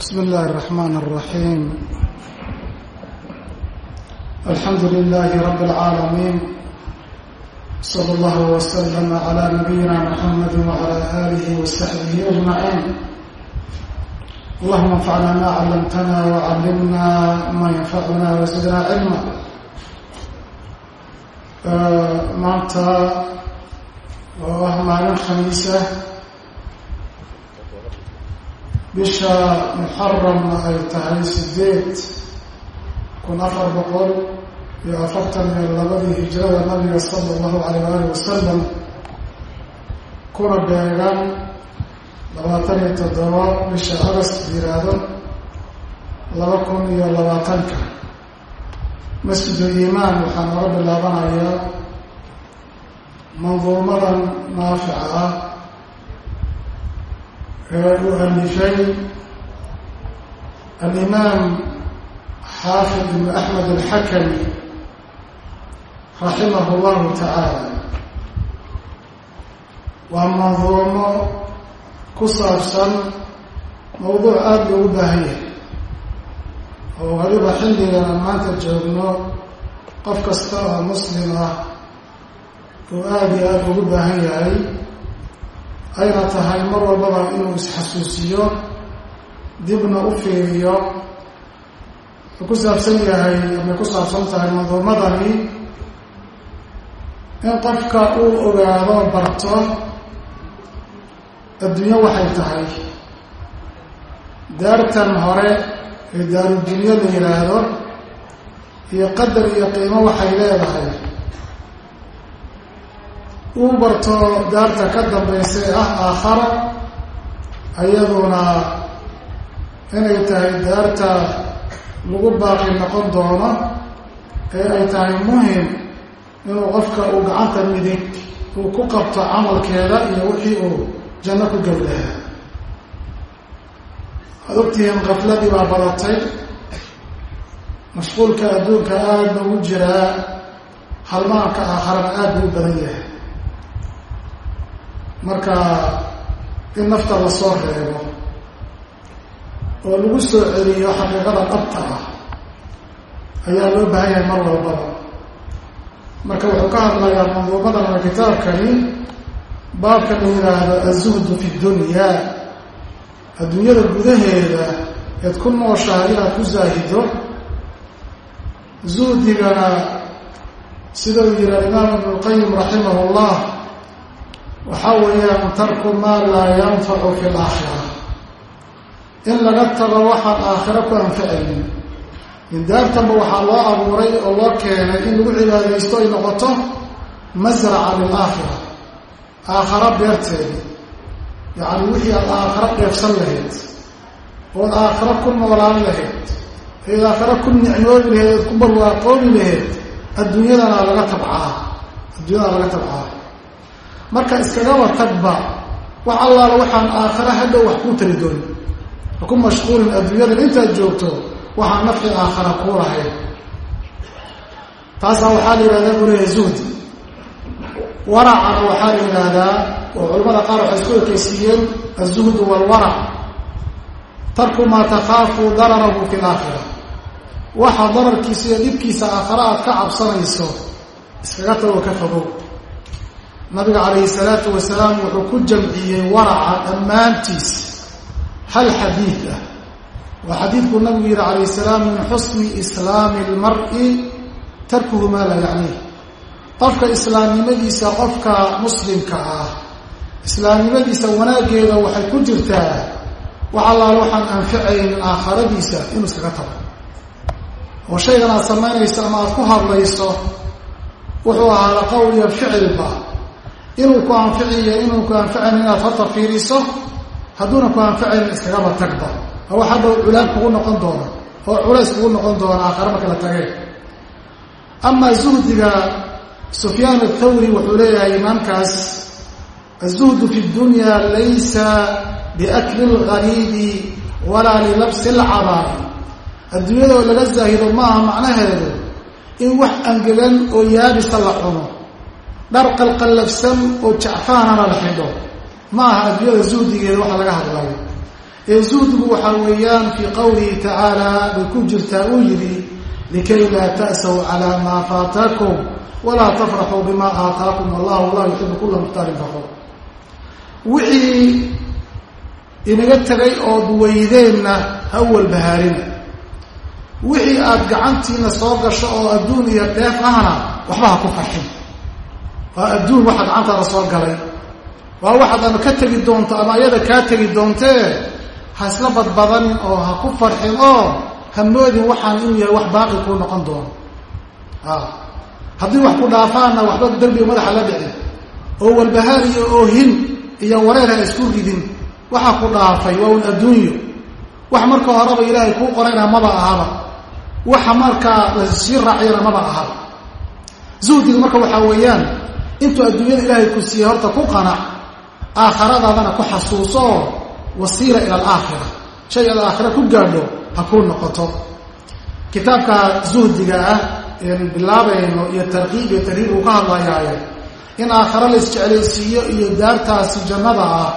بسم الله الرحمن الرحيم الحمد لله رب العالمين صلى الله وسلم على نبينا محمد وعلى آله وصحبه أجمعين اللهم انفعنا ما علمتنا وعلمنا ما ينفعنا وزدنا علما maanta waa maalin khamiisa bisha muxaramna ay tahay sideed kun afar boqol iyo afartan iyo labadii hijrada nabiga sala allahu alayh alih wasalam kuna beegan labaatan iyo toddoba bisha agast yiraahdo laba kun iyo labaatanka. Masjidu iimaan waxaa nooga bilaabanayaa manduumadan naafica ah alifay alimaam xaafid ibnu axmed alxakami raximah llahu tacaala waa manduumo ku saabsan mawduuc aada loogu baahan yahay oo waliba xilligan aan maanta joogno qof kasta oo muslim ah uu aada iyo aada ugu baahan yahay ayna tahay mar walbaba inuu isxasuusiyo dibna u fiiriyo. Wuxuu ku saabsan yahay amay ku saabsan tahay manduumadani in qofka uu ogaado barto adduunyo waxay tahay. Daartan hore ee daarudunyo la yidhaahdo iyo qadar iyo qiimo waxay leedahay uu barto daarta ka dambaysa ee ah aakhara ayaduna inay tahay daarta lagu baaqi noqon doono ee ay tahay muhiim inuu qofka uu gacanta midig uu ku qabto camalkeeda iyo wixii uu janno ku gowdaha waad ogtihiin kafladii baa badatay. Mashquulka adduunka aada ugu jiraa halmaanka aakharana aada buu badan yahay marka in nafta la soo reebo oo lagu soo celiyo xaqiiqada dhabta ah ayaa loo baahan yahay mar walbaba. Marka wuxuu ka hadlayaa manduumadan ama kitaabkani baabka la yidhaahdo azuhdu fi dunya. Adduunyada gudaheeda eed ku nooshahay inaad ku zaahido zuhdigana sida uu yihi alimaam ibnu lqayim raximah llah waxaa weeyaan tarku maa laa yanfacu fi laakhira in laga tago waxaan aakhiro ku anfacaynin. Mindaartanba waxaa loo abuuray oo loo keenay in lagu cibaadaysto ay noqoto masraca lilaakhira aakharo beerteedi yacni wixii aad aakharo dheefsan lahayd ood aakhiro ku noolaan lahayd eed aakhiro ku nicmoobi lahayd ood ku barwaaqoobi lahayd adduunyadana laga tabcaa. Adduunyadana laga tabcaa marka iskagaba tagba wax allaala waxaan aakhiro hadhow wax kuu tari doonin ha ku mashquulin adduunyadan intaad joogto waxaan nafci aakhara kuu lahayd taasaa waxaa la yidhahdaa buu leeyahay zuhdi. Waracana waxaa la yidhaahdaa oo culamada qaar waxay isku ekeysiiyeen azuhdu waalwarac tarku maa takhaafu dararahu fi laakhira waxa dararkiisa iyo dhibkiisa aakhare aad ka cabsanayso iskaga tago ka fogow nabiga calayhi salaatu wasalaam wuxuu ku jamciyey waraca dhammaantiis. Hal xadiid ah? Waa xadiidkuu nabigu yihi calayhi salaam min xusni islaami lmari tarkuhu maa laa yacniih qofka islaamnimadiisa qofka muslimka ah islaamnimadiisa wanaaggeeda waxay ku jirtaa wax allaal waxaan anfacayn aakhiradiisa inuu iskaga tago. Oo shaygan aad samaynayso ama aad ku hadlayso wuxuu ahaada qowl iyo ficilba inuu ku anficiyo inuu ku anfacayn inaad horta fiiriso hadduuna ku anfacayn iskagaba tagba oo wax hadhow culaab kugu noqon doona oo culays kugu noqon doona aakhare marka la tageen amaa zuhdiga sufyaan athawri wuxuu leeyahay imaamkaas azuhdu fi dunya laysa biakli lgariidi walaa lilabsi lcabaari adduunyadoo laga zaahido maaha macnaheedu in wax angegan oo yaabisa la cuno dhar qalqallafsan oo jacfaanana la xidho ma aha zuhdigeeda waxa laga hadlayo ee zuhdigu waxaa weeyaan fii qowlihi tacaala bay ku jirtaa uu yidhi likay laa ta'saw calaa maa faatakum walaa tafraxuu bima aataakum. Wallahu laa yuxibu kula muhtaalin faquur wixii inaga tegay ood weydeenna ha walbahaarina wixii aad gacantiina soo gasho oo adduun iyo dheef ahna waxba ha ku farxin waa adduun waxa gacantaada soo galay. Waa waxaad ama ka tegi doonto ama ayada kaa tegi doontee ha isla badbadanin oo ha ku farxin oo ha moodin waxaan inuu yahay wax baaqi kuu noqon doono. Haddii wax ku dhaafaanna waxba derbiga madaxa la dhicin oo walbahaar iyo oohin iyo wareer ha isku ridin waxa ku dhaafay waa un adduunyo wax marka horeba ilaahay kuu qorayna maba ahaba. Waxa markaa la sii raaciyana maba ahaba. Zuhdiga marka waxaa weeyaan intuu adduunyada ilaahay ku siiyey horta ku qanac aakhiradaadana ku xasuuso oo wasiila ila alaakhira. Shay aad aakhira ku gaadho ha kuu noqoto. Kitaabka zuhdiga ah eenu bilaabayno iyo tarkiib iyo tarhiib uu ka hadlayaaye in aakhiro la isjeclaysiiyo iyo daartaasi jannada ah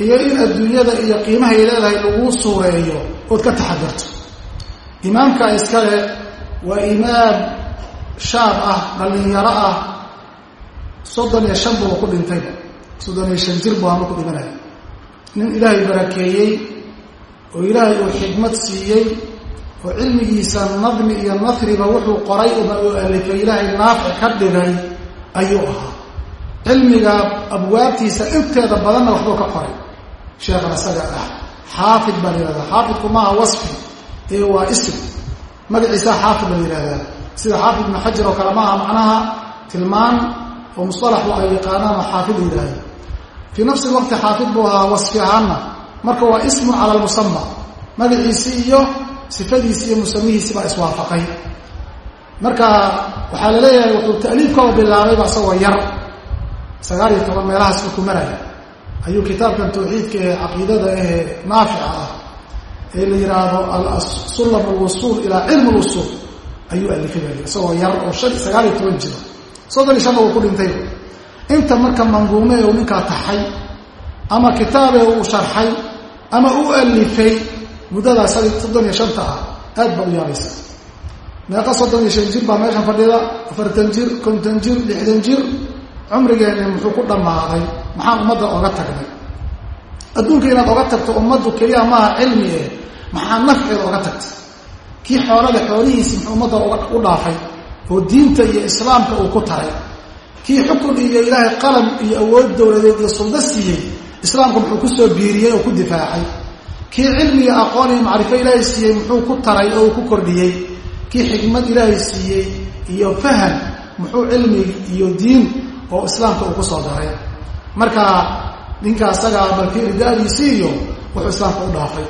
iyo in adduunyada iyo qiimahay leedahay laguu suureeyo ood ka taxadarto. Imaamka iskale waa imaam shaab ah dhallinyaro ah soddon iyo shan buuba ku dhintayba soddon iyo shan jir buu hama ku dhimanaya nin ilaahay barakeeyey oo ilaahay uu xikmad siiyey oo cilmigiisa nadmi iyo nasriba wuxuu qoray uu alifay ilaahay naafic ka dhigay ayuu ahaa. cilmiga abwaabtiisa inteeda badanna waxbuu ka qoray. Sheekhan isaga ah xaafid baa la yihahdaa xaafidku maaha wasfi ee waa ism. Magaciisa xaafid la yihahdaa sida xaafid ibnu xajar oo kale maaha macnaha tilmaan oo musalaxu ay yaqaanaan oo xaafid la yidhahda fii nafsi lwaqti xaafid buu ahaa wasfi ahaanna marka waa ismun cala lmusama magaciisi iyo sifadiisi iyo musamihiisi baa iswaafaqay. Marka waxaa la leeyahay wuxuu ta'liifkaba bilaabayba isagoo yar. Sagaal iyo toban meelahaas markuu maraya. Ayuu kitaabkan tawxiidka ee caqiidada ee naafica ah ee la yidhaahdo sulam alwusuul ilaa cilm lwusuul ayuu alifay. Isagoo yar oo sagaal iyo toban jiro soddon iyo shanna uu ku dhintay. Inta marka manduume uu ninkaa taxay ama kitaabe uu sharxay ama u alifay muddadaas soddon iyo shanta ah aad baa u yaabaysa. Meeqa soddon iyo shan jir baa meeshan fadhida afartan jir konton jir lixdan jir cumrigeenni muxuu ku dhammaaday maxaan ummadda oga tagnay. Adduunka inaad oga tagto ummaddu keliya maaha cilmi eh maxaa nafceeda oga tagtay? Kii xoolada xoolihiisi muxuu ummadda u dhaafay oo diinta iyo islaamka uu ku taray. Kii xukun iyo ilaahay qalam iyo awood dowladeed iyo suldo siiyey islaamka muxuu ku soo biiriyey oo ku difaacay. Kii cilmiga aqoon iyo macrifo ilaahay siiyey muxuu ku taray oo uu ku kordhiyey. Kii xikmad ilaahay siiyey iyo faham muxuu cilmi iyo diin oo islaamka uu ku soo daray. Marka ninka asagaa balkii ridaadiisii iyo wuxuu islaamka u dhaafay.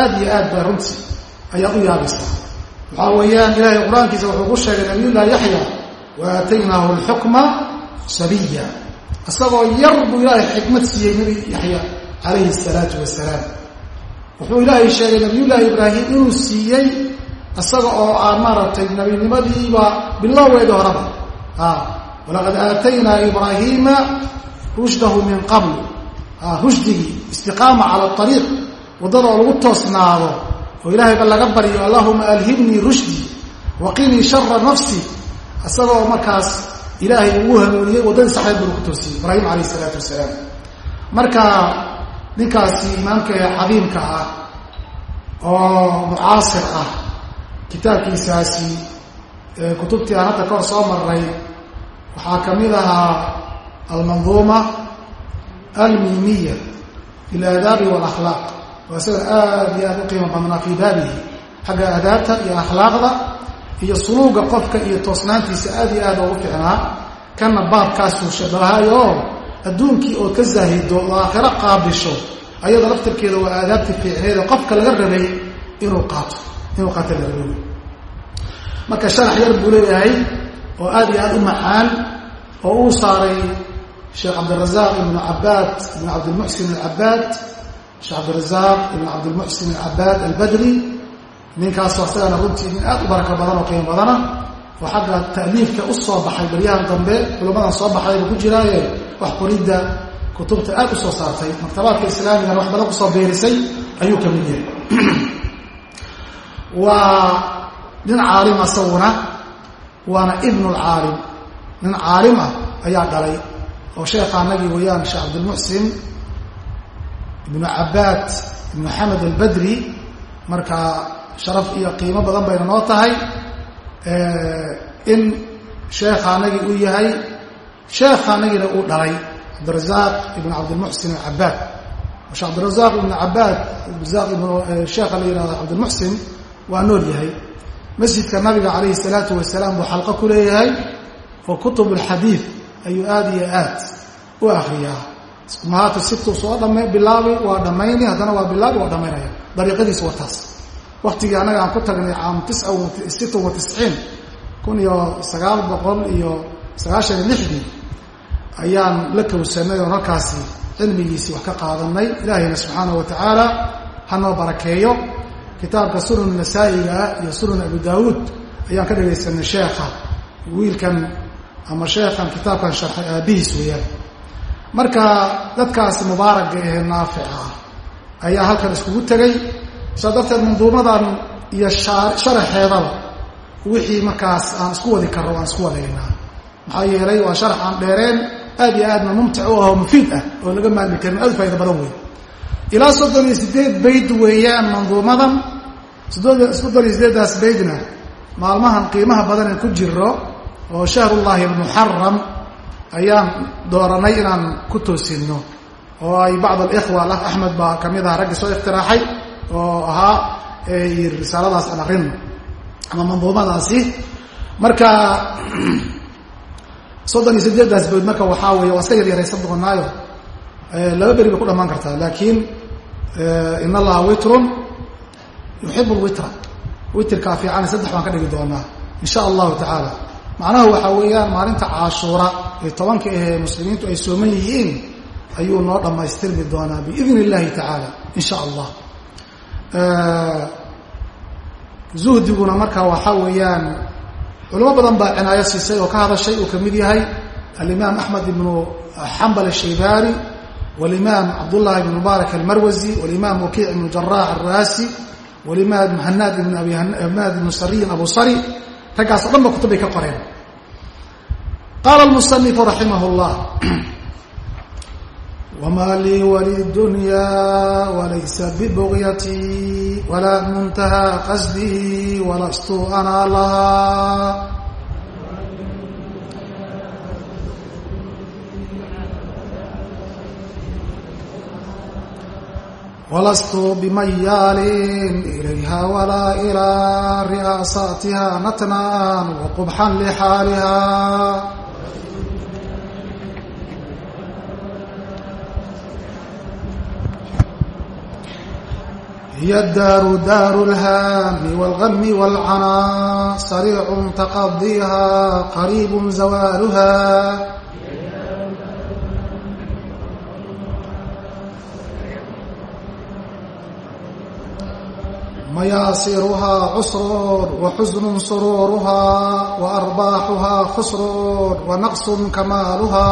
Aad iyo aad baa runtii ayaad u yaabaysaa waxaa weeyaan ilaahay qur'aankiisa wuxuu ku sheegay nabiyullahi yaxya wa aataynaahu alxukma sabiya isagoo yar buu ilaahay xikmad siiyey nebi yaxya calayhi salaatu wasalaam wuxuu ilaahay sheegay nabiyullaahi ibraahim inuu siiyey isaga oo aan maaragtay nebinimadiiba bilowgeeda horeba walaqad aataynaa ibraahiima rushdahu min qabl. Rushdigii istiqaama cala ariiq waddada oo lagu toosnaado oo ilaahayba laga baryo allahuma alhibnii rushdii waqinii shara nafsi. Isagoo markaas ilaahay ugu hanuuniyey waddadii saxdeed buu ku toosiyey ibraahim calayh isalaatu wasalaam. Marka ninkaasi imaamka ee cadiimka ah oo mucaasir ah kitaabkiisaasi kutubtii aan hadda kahor soo maray waxaa ka mid ahaa almanduuma almiimiya fi aladaabi walakhlaaq waa sida aad iyo aad u qiimo badnaa fii baabihi xagga aadaabta iyo akhlaaqda iyo suluuga qofka iyo toosnaantiisa aad iyo aad ugu ficnaa kana baabkaasuu shabahayo oo adduunkii oo ka zaahido oo aakhiro qaabisho ayada laftirkeeda waa aadaabtii fiicneed oo qofka laga rabay inuu qaato inuu qaato la rabay. Marka sharax yar buu leeyahay oo aad iyo aad u macaan oo uu saaray sheekh cabdirazaaq ibnu cabaad ibn cabdilmuxsin alcabaad sheekh cabdirazaaq ibn cabdilmuxsin alcabaad albadri. Ninkaasoo isagana runtii nin aad u barako badan oo qiimo badana oo xagga ta'liifka u soo baxay baryahan dambe culummadan soo baxdayba ku jiraaye wax qoridda kutubta aad u soo saartay maktabaadka islaamigana wax badan ku soo beerisay ayuu ka mid yahay. Waa nin caalim asaguna waana ibnu lcaalim nin caalim ah ayaa dhalay oo sheekha anagii weeyaan sheekh cabdilmuxsin ibnu cabaad ibnu xamed albadri marka sharaf iyo qiimo badan bayna noo tahay in sheekha anagii uu yahay sheekha anagiina uu dhalay cabdirazaaq ibn cabdilmuxsin alcabaad sheekh cabdirazaaq ibnu cabaad ibn sheekha la yihahdo cabdilmuxsin waa nool yahay. Masjidka nabiga calayhi salaatu wasalaam buu xalqo ku leeyahay oo kutub alxadiid ayuu aada iyo aad u akriyaa mahaata situ soo dhama bilaabi waa dhammayni haddana waa bilaabi waa dhammaynaya. Dariiqadiisu waa taas. Waktigii annaga aan ku tagnay caam tis wa tisciin kun iyo sagaal boqol iyo sagaashan iyo lixdii ayaan la kowsanay oo halkaasi cilmigiisii wax ka qaadanay. Ilaahayna subxaanahu wa tacaala hanoo barakeeyo. Kitaabka sunan nasaa'iga iyo sunan abu daawuud ayaan ka dhagaysanay sheekha wiilkan ama sheekhan kitaabkan sharxay aabbihiis weeyaan marka dadkaasi mubaaraga ahee naafica ah ayaa halkan iskugu tegay. Saa darteed manduumadan iyo sharaxeedaba wixii markaas aan isku wadi karro aan isku wadaynaa. Maxaa yeelay waa sharax aan dheereen aad iyo aadna mumtic u ahoo mufiid ah oo laga maarmi karin aad faaida badan wey ilaa soddon iyo sideed bayd weeyaan manduumadan. Soddon iyo sideeddaas baydna maalmahan qiimaha badan ee ku jiro oo shahrullaahi almuxaram ayaan dooranay inaan ku toosinno oo ay bacd alikhwa lah axmed baa ka mid aha raggii soo iktiraaxay oo ahaa risaaladaas aan akrinno ama manduumadaasi. Marka soddon iyo sideeddaas bayd marka waxaa weeye waa iska yaryaraysan doonaayo laba beri bay ku dhamaan kartaa laakiin in allaha witrun yuxib lwitra witrkaa fiican saddex baan ka dhigi doonaa in sha allahu tacaala macnaha waxaa weeyaan maalinta caashuura ee tobanka ahee muslimiintu ay sooman yihiin ayuu noo dhammaystirmi doonaa biidn illahi tacaala in sha allah zuhdiguna marka waxaa weeyaan culimo badan baa cinaayo siisay oo ka hadashay uu ka mid yahay. Alimaam axmed ibnu xambal ashaybaani walimaam cabdullahi ibn mubaarak almarwasi walimaam wakiic ibnu jaraax alraasi walimaam hanaad ibn abi hanaad ibnu sariyin abu sari raggaas o dhan ba kutub bay ka qoreen. Qaala almusanifu raximah llah wma lii wlidunya walaysa bibugyatii walaa muntaha qasdii walastu ana lahaa walastu bimayaalin ilayha walaa ilaa ri'aasaatiha natnaan waqubxan lixaalihaa hiy daaru daaru lhaami wاlgami wاlcanaa sariicu taqadiiha qariibu zawaaluha mayaasiruhaa cusrun waxusnu suruuruha waarbaaxuhaa khusrun wanaqsu kamaaluha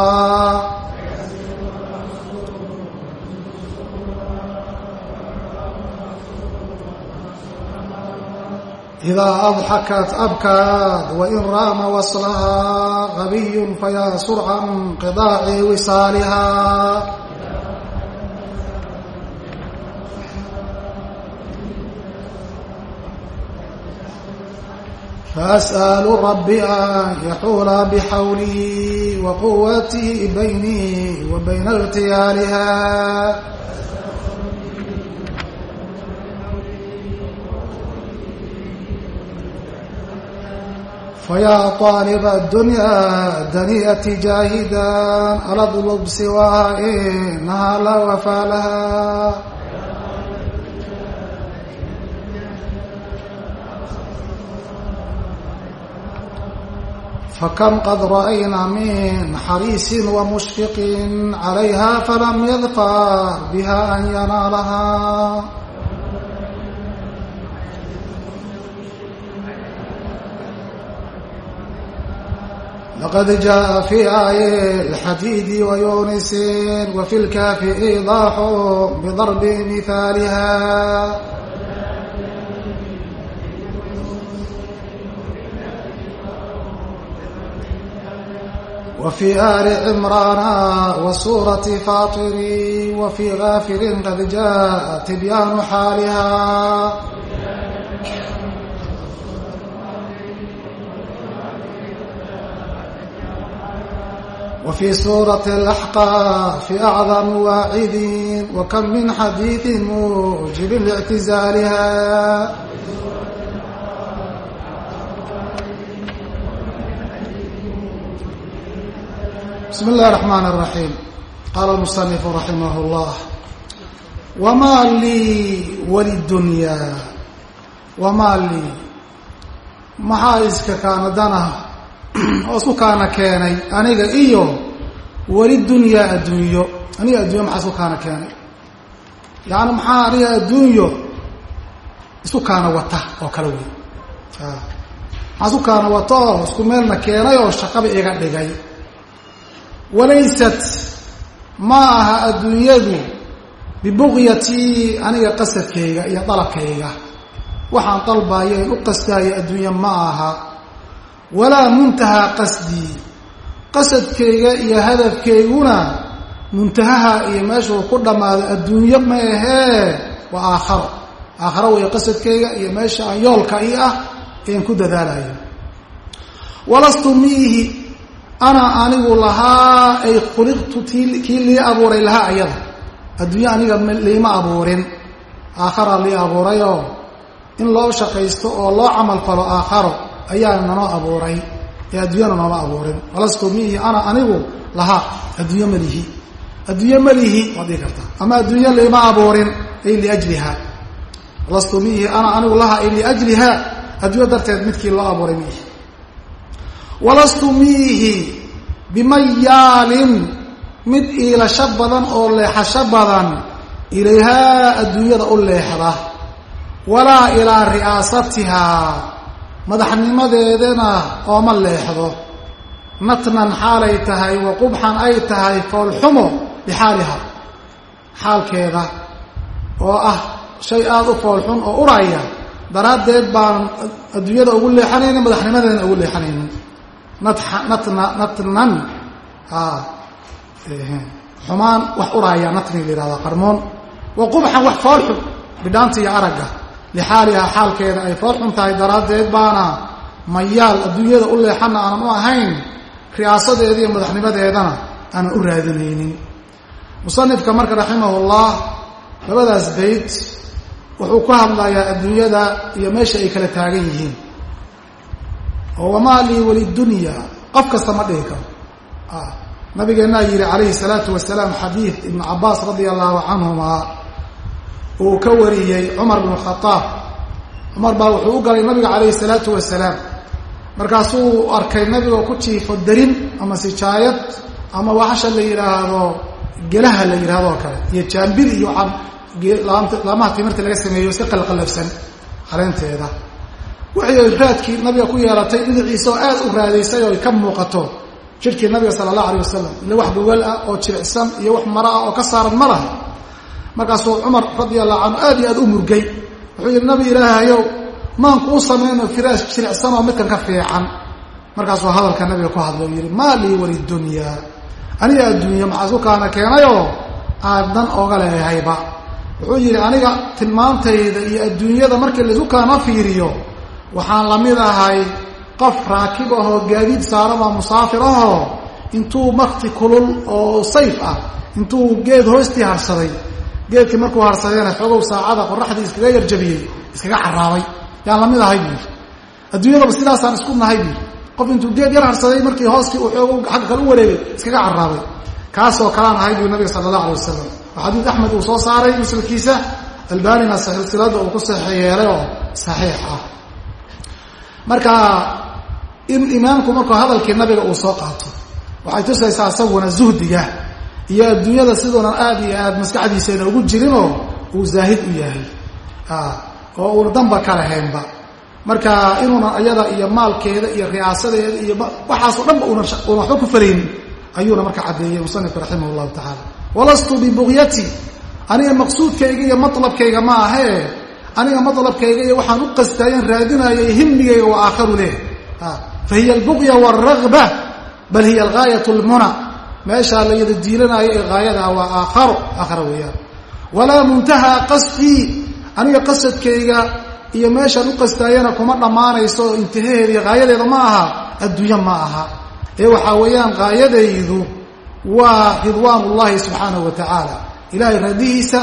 idaa adxakat abkaad wain raama waslahaa qabiyun fayaa surca inqidaaci wisaaliha faas'alu rabbi an yaxuula bixawlihi wa quwatihi baynii wa bayna irtiyaaliha فyا طالب الدنيا dنية جاهدا ألطلب سواها إنها لا وفى لها fakam qad ra'aynaa min xariisin wamushfiqin calayha falam yadfar biha an yanaalahaa laqad jaءa fii aaye lxadiidi wayunisin wafi lkaafi idaaxu bidarbi mihaaliha وفي آل عمران وسورة فاطر وفي غافر قد جاء تبيان حالها وفي سورة الأحقاف أعظم واعدين وكم من حديث موجب لاعتزالها بسم الله الرحمن الرحيم قال المصنف رحمه الله وما لي وللدنيا وما لي maxaa iska kaana dana oo isku kaana keenay aniga iyo weli dunyaa adduunyo aniga adduunyo maxaa isku kaana keenay yaani maxaa aniga adduunyo isku kaana wata oo kale wey maxaa isku kaana wata oo isku meelna keenay oo shaqaba iga dhigay Walaysat ma aha adduunyadu bibuqyatii aniga qasadkayga iyo dalabkayga. Waxaan dalbayo in u qastaayo adduunya ma aha. Walaa muntahaa qasdii qasadkayga iyo hadafkayguna muntahaha iyo meeshuu ku dhammaado adduunyo ma ahee waa aakharo aakharo weeye qasadkayga iyo meesha aan yoolka ii ah ean ku dadaalayo walastu miihi ana anigu lahaa ay khuliqtu kii lii abuuray lahaa ayada adduunyo aniga liima abuurin aakharaa lii abuurayoo in loo shaqaysto oo loo camal falo aakharo ayaa nanoo abuuray ee adduunyana nooma abuurin walastu miihi ana anigu lahaa adduunyo malihi adduunyo malihi waad dhihi kartaa ama adduunyo liima abuurin ay liajliha walastu miihi ana anigu lahaa ay liajliha adduunyo darteed midkii loo abuuray miihi walastu miihi bimayaalin mid iilasho badan oo leexasho badan ilayhaa adduunyada u leexda walaa ilaa ri'aasatihaa madaxnimadeedana ooma leexdo. Natnan xaalay tahay wa qubxan ay tahay foolxumo bixaaliha xaalkeeda oo ah shay aada u foolxun oo uraya daraaddeed baan adduunyada ugu leexanaynin madaxnimadeedana ugu leexanaynin natnan xumaan wax uraya natni la yihahda qarmoon wa qubxan wax foolxun bidhaanta iyo aragga. Lixaalihaa xaalkeeda ay foolxun tahay daraaddeed baana mayaal adduunyada u leexana aanan u ahayn ri'aasadeeda iyo madaxnimadeedana aanan u raadinaynin. Musanifka marka raximahullah labadaas bayt wuxuu ku hadlayaa adduunyada iyo meesha ay kala taagan yihiin oo wamaa lii walidunya qof kasta ma dhihi karo. Nabigeennaa yihi calayhi salaatu wasalaam xadiid ibnu cabaas radia allahu canhuma uu ka wariyey cumar bn khaaab cumar baa wuxuu u galay nabiga calayhi salaatu wasalaam. Markaasuu arkay nabigoo ku jiifo darin ama sijaayad ama waxasha la yidhaahdo gelaha la yidhahdo oo kale iyo jaambir iyo laamaha timirta laga sameeyo si qalqalafsan caleenteeda wixii raadkii nabiga ku yeelatay dhinaciisa oo aad u raadaysay oo ka muuqato. Jidhkii nabiga sala allah alayh wasalam ila wax gogol ah oo jiricsan iyo wax maro ah oo ka saaran ma laha. Markaasuu cumar radi allahu canhu aad iyo aad u murgay. Wuxuu yidhi nabi ilaahayow maan kuu samayno firaash jiricsan oo midkan ka fiican. Markaasuu hadalka nabiga ku hadla u yidhi maa lii walidunyaa aniga adduunya maxaa isku kaana keenayoo? Aadan oga leehayba. Wuxuu yidhi aniga tilmaantayda iyo adduunyada markii la isku kaana fiiriyo waxaan la mid ahay qof raakib ahoo gaadiid saarama musaafir ahoo intuu makti kulul oo sayf ah intuu geed hoostii harsaday geedkii markuu harsadayna xoogow saacada qoraxdii iskaga yarjabiyey iskaga caraabay. Yaan la mid ahay buuri adduunyadaba sidaasaan isku nahay buuri qof intuu geed yar harsaday markii hooskii uu xoogow xagga kale u wareegay iskaga caraabay. Kaasoo kalaan ahay buu nabiga sala allah alay wasalam oo xadiid axmed uu soo saaray muslkiisa albanina silsilada uu ku saxiix yeelay oo saxiix ah marka in imaamku markuu hadalkii nabiga uu soo qaato waxay tusaysaa isaguna zuhdiga iyo adduunyada siduunan aad iyo aad maskaxdiisayna ugu jirinoo uu zaahid u yahay. Oo uuna danba ka lahaynba. Marka inuunan ayada iyo maalkeeda iyo riyaasadeeda iyo waxaasoo dhanba unan waxba ku falaynin ayuuna marka caddeeyey musanifka raximah llahu tacaala. Walastu bibugyati aniga maqsuudkayga iyo matlabkayga ma ahee aniga matlabkayga iyo waxaan u qastaayan raadinayo iyo himigayga waa aakharu leh. Fa hiya albugya waalragba bal hiya algaayat lmuna meeshaa la yada diilanaayo ee gaayadaa waa aakharo aakhara weeyaan. Walaa muntahaa qasdii aniga qasadkayga iyo meeshaan u qastaayana kuma dhammaanayso oo intihaheeda iyo gaayadeeda ma aha adduunyo ma aha. Ee waxaa weeyaan gaayadaydu waa ridwaan ullahi subxaanahu wa tacaala ilahay radihiisa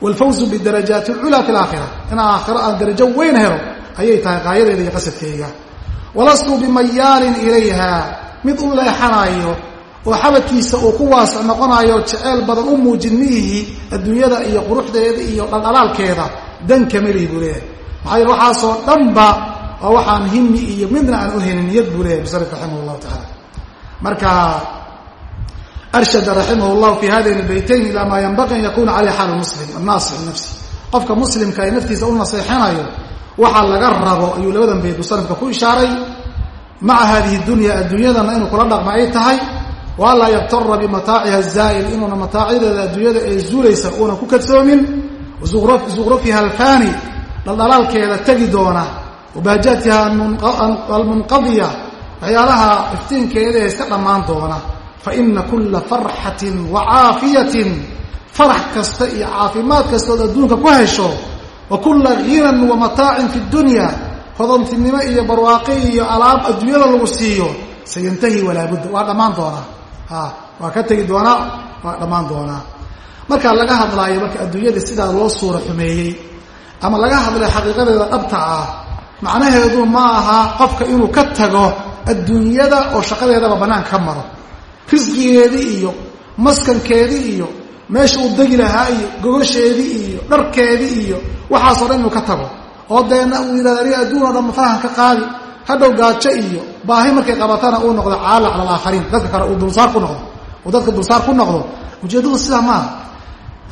waalfawzu bidarajaati alculaa fi laakhira inaan aakhiro aan darajo weyn helo ayay tahay gaayadeeda iyo qasadkayga walastu bimayaalin ilayha mid u leexanayo oo xabadkiisa uu ku waasac noqonayo jeceyl badan u muujin miihi adduunyada iyo quruxdeeda iyo dhaldhalaalkeeda dan kamelihi buu leeyahay maxaa yeele waxaasoo dhanba waa waxaan himi iyo midna aan u helin niyad buu leeyahay musanif raximah llahu tacaala marka arshada raximah llahu fi hadayn albaytayn ilaa maa yanbaqi an yakuna caleyh xaal muslim annaasix nafsi qofka muslimka ee naftiisa u naseexanayo waxa laga rabo ayuu labadan bayt musanifka ku ishaaray maca hadihi dunya adduunyadana inuu kula dhaqma ay tahay wa laa yabtara bimataaciha azaa'il inuuna mataacideeda adduunyada ee zuulaysa uunan ku kadsoomin zukhrafiha alfani dhaldhalaalkeeda tegi doona wabahjatiha almunqadiya waxyaalaha iftiinkeeda ee iska dhammaan doona fa ina kula farxatin wa caafiyatin farax kasta iyo caafimaad kastood adduunka ku hesho wa kula ginan wa mataacin fi dunya hodantinimo iyo barwaaqi iyo alaab adduunyada lagu siiyo sayantahi walaabudda waa dhammaan doonaa waa ka tegi doonaa waa dhammaan doonaa marka laga hadlaayo marka adduunyada sidaa loo suura xumeeyey ama laga hadlayo xaqiiqadeeda dhabta ah macnaheedu ma aha qofka inuu ka tago adduunyada oo shaqadeedaba bannaanka ka maro risqigeedii iyo maskankeedii iyo meesha uu degi lahaa iyo gogosheedii iyo dharkeedii iyo waxaasoo dhan inuu ka tago. Oo deena uu yidhahda aniga adduun oo dhan mafarahan ka qaadi. Hadhow gaajo iyo baahi markay qabatana uu noqdo caala cala alaakhariin. Dadka kale uu dulsaar ku noqdo. Uu dadka dulsaar ku noqdo. Ujeeddadu sidaa maaha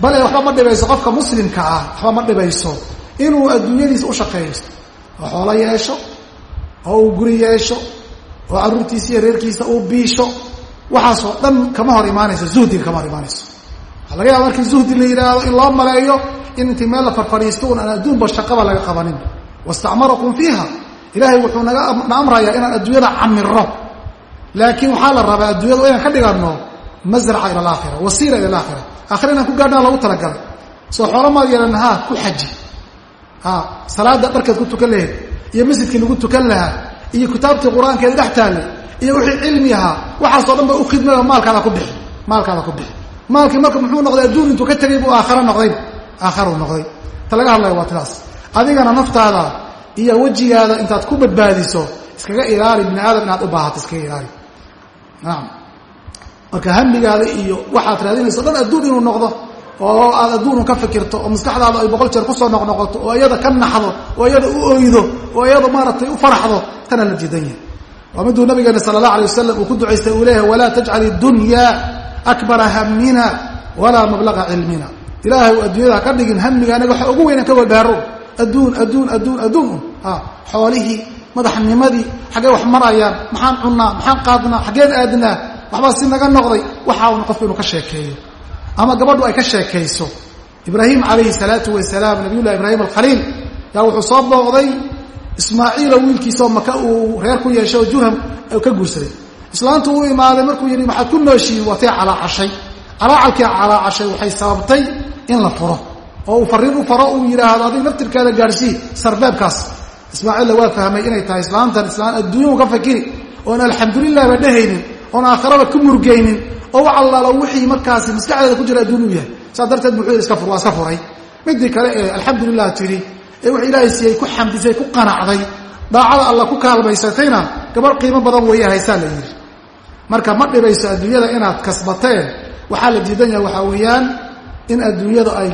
bale waxba ma dhibayso qofka muslimka ah waxba ma dhibayso inuu adduunyadiisa u shaqeeysto oo xoolo yeesho oo uu guri yeesho oo carruurtiisa iyo reerkiisa uu biisho waxaasoo dhan kama hor imaanayso zuhdiga kama hor imaanayso. Waxaa laga yaaba markii zuhdi la yidhaahdo in loo maleeyo in intii meel la farfadhiisto un aan adduunba shaqaba laga qabanin. Wastacmarakum fiiha. Ilaahay wuxuu naga na amrayaa inaan adduunyada camiro laakiin waxaa la rabaa adduunyada inaan ka dhiganno masraca ila alaakhira wasiila ila inaan ku gaadhnaa lagu talagalay. Soo xoolo maad yeelan ha ku xaji. A salaada dharkeed ku tukan lahayd iyo masjidkii lagu tukan lahaa iyo kitaabtii qur'aankeeda dhex taallay iyo wixii cilmi ahaa waxaasoo dhan ba u khidmay maalkaada ku bixi maalkaada ku bixi. Maalkii marka muxuu noqday adduun intuu ka tegay buu aakhara noqday aakharu noqday. Ta laga hadlaya waa tidaas adigana naftaada iyo wejigaada intaad ku badbaadiso iskaga ilaali bini aadam inaad u baahato iskaga ilaali. Naam. Marka hamigaada iyo waxaad raadinayso dhan adduun inuu noqdo oo aad adduunu ka fikirto oo maskaxdaada ay boqol jeer ku soo noqnoqoto oo iyada ka naxdo oo iyada u oydo oo iyada maaragtay u faraxdo tana la diidan yahay waa miduu nabigeena sala allah alay wasalam uu ku ducaystay uu leeyahay walaa tajcal iddunya akbara hamina walaa mablaga cilmina. Ilaahay adduunyada ka dhigin hamiga anaga waxa ugu weynan ka wadhaaro adduun adduun adduun adduun. Xoolihii madaxnimadii xaggee wax marayaan maxaan cunnaa maxaan qaadnaa xaggeed aadnaa waxbaa si naga noqday waxa un qofku inuu ka sheekeeyo. Ama gabadhu ay ka sheekayso ibraahim calayhi salaatu wasalaam nabiyullahi ibraahim alkhaliil yaa wuxuu soo booqday ismaaciilo wiilkiisaoo maka uu reer ku yeeshay oo jurham ka guursaday. Islaantu uu imaaday markuu yidhi maxaad ku nooshihiin waatay calaacashay calaacalkii calaacashay waxay sababtay in la furo. Oo uu fariin u faro uu yidhaahdo adig naftirkaada gaadhsii sarbeebkaas. Ismaaciilla waa fahmay inay tahay islaantan islaan adduunya u ka fakiri oon alxamdulilahba dhehaynin oon aakharaba ku murgaynin oo allaalo wixii markaasi maskaxdeeda ku jira adduun yahay. Saas darteed buxuu iska waa iska furay. Midii kale ee alxamdulilah tidhi ee wix ilaahay siiyey ku xamdisay ku qanacday daacada alla ku kaalmaysatayna gabarh qiimo badan weeye haysaa la yidhi. Marka ma dhibayso adduunyada inaad kasbateen waxaa la diidan yahay waxaa weeyaan in adduunyada ay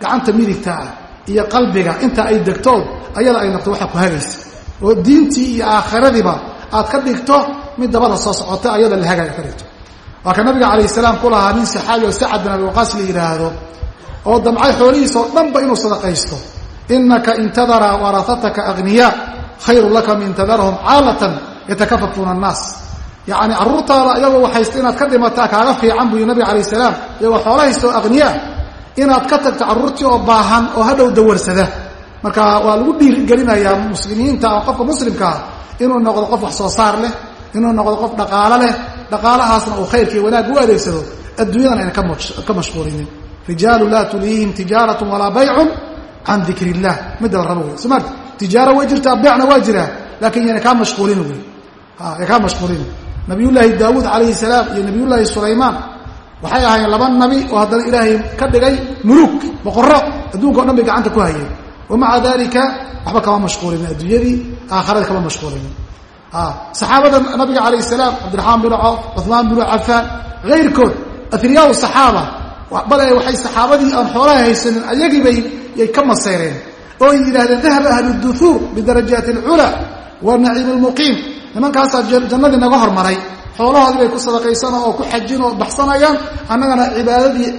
gacanta midigta ah iyo qalbiga inta ay degtood ayada ay noqto waxa ku hagaysa. Oo diintii iyo aakhiradiiba aad ka dhigto mid dabada soo socota ayada la hagaya ka dhigto. Waa ka nabiga calayh salaam ku lahaa nin saxaabi oo sacad bin abi waqaas la yidhaahdo oo damcay xoolihiisoo dhanba inuu sadaqaysto inaka intadara warahataka aghniyaa khayrun laka min tadarhum caalatan yatakafafuna annaas. Yacni carruurtaada iyagoo waxaysta inaad ka dhimataa kaaga fiican buu yii nabiga alayh salaam iyagoo xoola haysta oo aqniyaa inaad ka tagto carruurtii oo baahan oo hadhow dawarsada. Marka waa lagu dhiirigelinayaa muslimiinta qofka muslimkaa inuu noqdo qof wax soo saar leh inuu noqdo qof dhaqaalo leh dhaqaalahaasna uu khayrkii wanaag u adeegsado adduunyadan ayna ka mashquulinin. Rijaalu laa tuliihim tijaaratu walaa baycun can dikr illah midda la rabo wey somat tijaara way jirtaa beecna waa jiraa laakiin yana kaa mashquulin wey ya kaa mashquulin nabiyullaahi daawuud calayhi salaam iyo nabiyullaahi sulaymaan waxay ahaayeen laba nabi oo haddana ilaahay ka dhigay muluk boqorro adduunka o dhan bay gacanta ku hayeen wamaca dalika waxba kama mashquulinin adduunyadii aakharada kama mashquulinin saxaabada nabiga calayh salaam cabdiraxmaan binu coof cuhmaan binu cafaan hayrkood athriyaa saxaaba bale waxay saxaabadii aan xoolaha haysanin ayagiibay yay ka maseyreen oo ay yidhahdeen dahaba ahlu duhuur bidarajaati alculaa wa naciim lmuqiim nimankaasaa jannadii naga hormaray xoolahoodii bay ku sadaqaysanoo oo ku xajin oo baxsanayaan annagana cibaadadii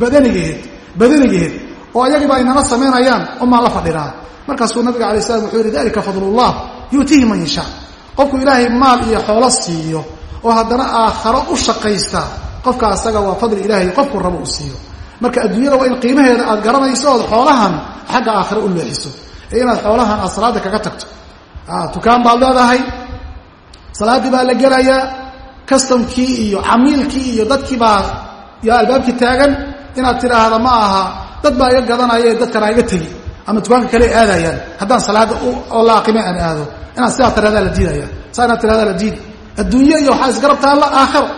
badanigeed badanigeed oo ayagiiba aynala samaynayaan umaan la fadhinaa markaasuu nabiga alay slam wuxuu yihi dalika fadlullah yuutiihi man yashaa. Qofku ilaahay maal iyo xoolo siiyo oo haddana aakharo u shaqaysta qofka asaga waa fadli ilahay qofku rabo u siiyo marka adduunyada waa in qiimaheeda aad garanayso ood xoolahan xagga aakhiro u leexiso. Ee inaad xoolahan aad salaada kaga tagto. Tukaan baad leedahay. Salaaddii baa la gelayaa. Kastamkii iyo camiilkii iyo dadkii baa yaa albaabkii taagan. Inaad tidhaahda ma aha dad baa iga gadanaya dadkana iga tegi. Ama dukaanka kale aadayaan. Haddaan salaada oo la aqime aan aado. Inaad sidaa tiradaa la diidaya. Saa inaad tiradaa la diidi. Adduunye iyo waxaa isgarabtaa la aakhiro.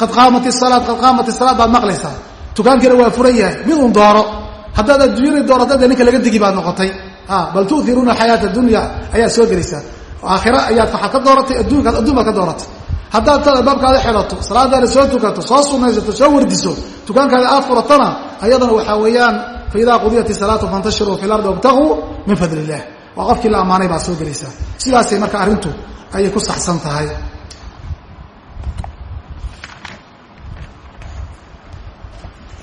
Qad qaamat isalaad qad qaamat isalaad baad maqlaysaa dukaankiina waa furan yahay mid un dooro. Haddaad adduunyadii doorato dee ninka laga degi baad noqotay. Bal tu'iruuna xayaata dunya ayaad soo gelaysaa aakhira ayaad waxaad ka dooratay adduun baad ka dooratay. Haddaad tad albaabkaada xidhato salaadaada soo tukato soo sunaysato soo wardiso dukaankaada aad furatona ayadana waxaa weeyaan faidaa qudiyat isalaatu fantashiruu fi lardi wabtaguu min fadli illah waa qofkii la ammaanay baad soo gelaysaa sidaasay marka arrintu ayay ku saxsan tahay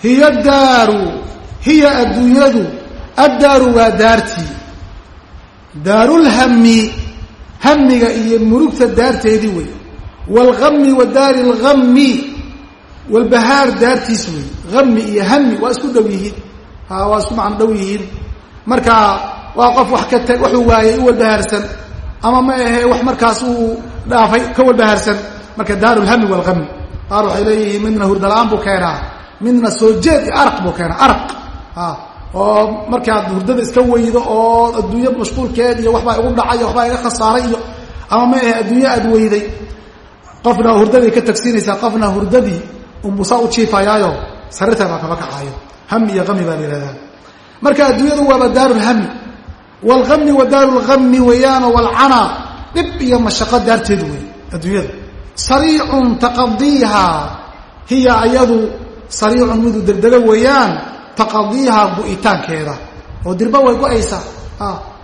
hiya daaru hiya adduunyadu addaaru waa daartii. Daarulhami hamiga iyo murugta daarteedii wey waalgami wa daari algami walbahaar daartiis wey ami iyo hami waa isku dhow yihiin. Waa isku macno dhow yihiin. Marka waa qof wax ka tag wuxuu waayey u walbahaarsan ama ma ahe wax markaas uu dhaafay ka walbahaarsan marka daaru lhami waalgami qaar waxay leeyihiin midna hurdala-aan buu keenaa midna soo jeed araq buu keenaa araq oo markaad hurdada iska weydo oo adduunyo mashquulkeed iyo waxbaa igu dhacay waxbaa iga khasaaray iyo ama ma ahe adduunyo aad weyday. Qofna hurdaday ka tagsiinaysaa qofna hurdadii umbusaa u jiifayaayo sarirta baa kaba kacayo hami iyo ami baa la yihahdaa marka adduunyadu waaba daarulhami waalgami wa daaru lgami weeyaano walcana dhib iyo mashaqo daarteedu wey adduunyadu. Sariicun taqadiiha hiya ayadu sariicun miduu degdego weeyaan taqadiiha gu'itaankeeda oo dirba way go'aysaa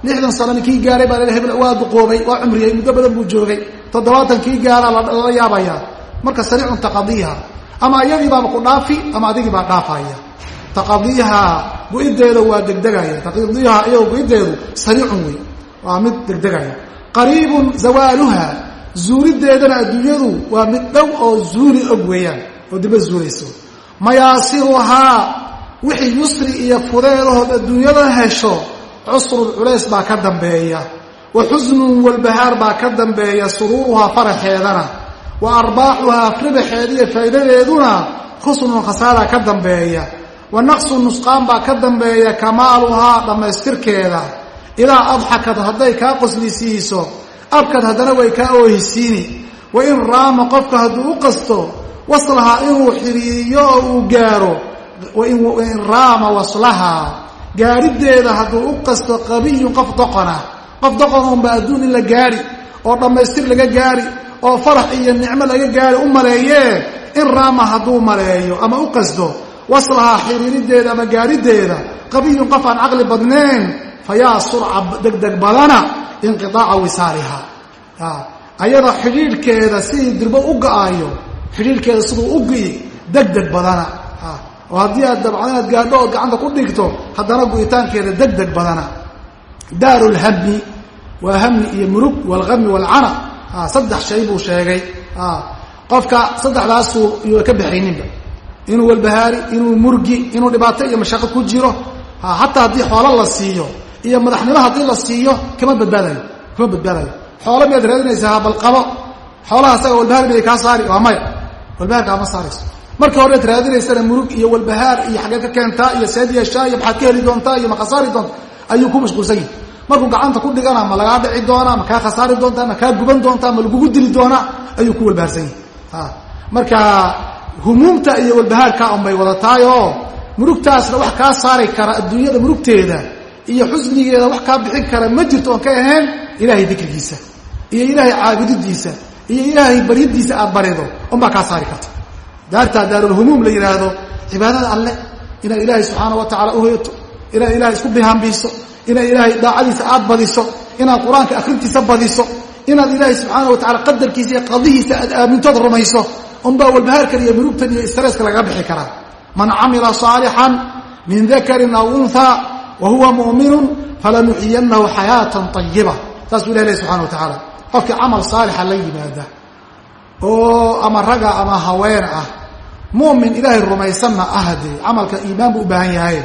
lixdan sano ninkii gaaray baa hebel waa duqoobay waa cumriyey muddo badan buu joogay. Toddobaatan kii gaaraa lala yaabayaa. Marka sariicun taqadiiha ama iyadii baaba ku dhaafi ama adigii baa dhaafaya. Taqadiiha gu-ideeda waa degdegaya. Taqadiiha iyadoo gu-ideedu sariicun wey waa mid degdegaya. Qariibun zawaaluha zuulideedana adduunyadu waa mid dhow oo zuuli og weeyaan oo dirba zuulayso mayaasiruhaa wixii yusri iyo fudeedahood adduunyada hesho cusrun culays baa ka dambeeya. Wa xusnun walbahaar baa ka dambeeya suruuruhaa faraxeedana. Wa arbaaxuhaa ribaxeeda iyo faa'iidadeeduna khusnun khasaaraa ka dambeeya. Wa naqsun nusqaan baa ka dambeeya kamaaluhaa dhammaystirkeeda. Idaa adxakad hadday kaa qoslisiiso abkad haddana way kaa oohisiini wa in raama qofka hadduu u qasto waslahaa inuu xiriiriyo oo uu gaaro wain raama waslahaa gaarideeda hadduu u qasto qabiyun qof doqona. Qof doqon unba adduun in la gaari oo dhammaystir laga gaari oo farax iyo nicmo laga gaari u maleeyee in raama hadduu maleeyo ama u qasdo waslahaa xiriirideeda ama gaarideeda qabiyun qof aan caqli badnayn fayaa surca degdeg badana inqiaaca wisaaliha ayada xidhiidhkeeda sidii dirbo u ga-ayo xidhiidhkeeda siduu u gi degdeg badana. Oo haddii aad dabcan inaad gaadho ood gacanta ku dhigto haddana gu'itaankeeda degdeg badana. Daarulhami waa hami iyo murug walami walcana saddex shay buu sheegay. Qofka saddexdaasuu iyuu ka baxayninba. Inuu walbahaari inuu murgi inuu dhibaato iyo mashaqo ku jiro. Hataa haddii xoolo la siiyo iyo madaxnimo haddii la siiyo kama badbaadayo kama badbaadayo. Xoolo miyaad raadinaysaa balqabo? Xoolaha asaga walbahaar miyay kaa saari waa maya walbahaar kaama saarayso. Markii horead raadinaysana murug iyo walbahaar iyo xaggee ka keentaa iyo seed yeeshaa iyo maxaad ka heli doontaa iyo ma khasaari doonta ayuu ku mashquulsan yahi markuu gacanta ku dhigana ma lagaa dhici doonaa ma kaa khasaari doontaa ma kaa guban doontaa ma lagugu dili doonaa ayuu ku walbahaarsan yahi marka humuumta iyo walbahaarka unbay wadataay oo murugtaasna wax kaa saari kara adduunyada murugteeda iyo xusnigeeda wax kaa bixin kara ma jirto oon ka ahayn ilaahay dikrigiisa iyo ilaahay caabudidiisa iyo ilaahay baryadiisa aad barido unbaa kaa saari karta. Daartaa daarulhumuum la yidhaahdo cibaadada alleh inaad ilaahay subxaana wa tacala uhoyato inaad ilaahay isku bihaambiiso inaad ilaahay daacadiisa aad badiso inaad qur'aanka akhrintiisa badiso inaad ilaahay subxaana wa qadarkiisa iyo qadihiisa aad aamintood rumayso unbaa walbahaarkan iyo murugtan iyo istreeska lagaga bixi karaa man camila صaalixan min dakarin aw unha wa huwa mu'minun falanuxiyanahu xayaatan طayiba saasuu ilah leh subxana wa tacaala qofkii camal saalixa la yimaada oo ama raga ama haween ah mumin ilaahay rumaysanna ahde camalka iimaan buu u baahan yahay.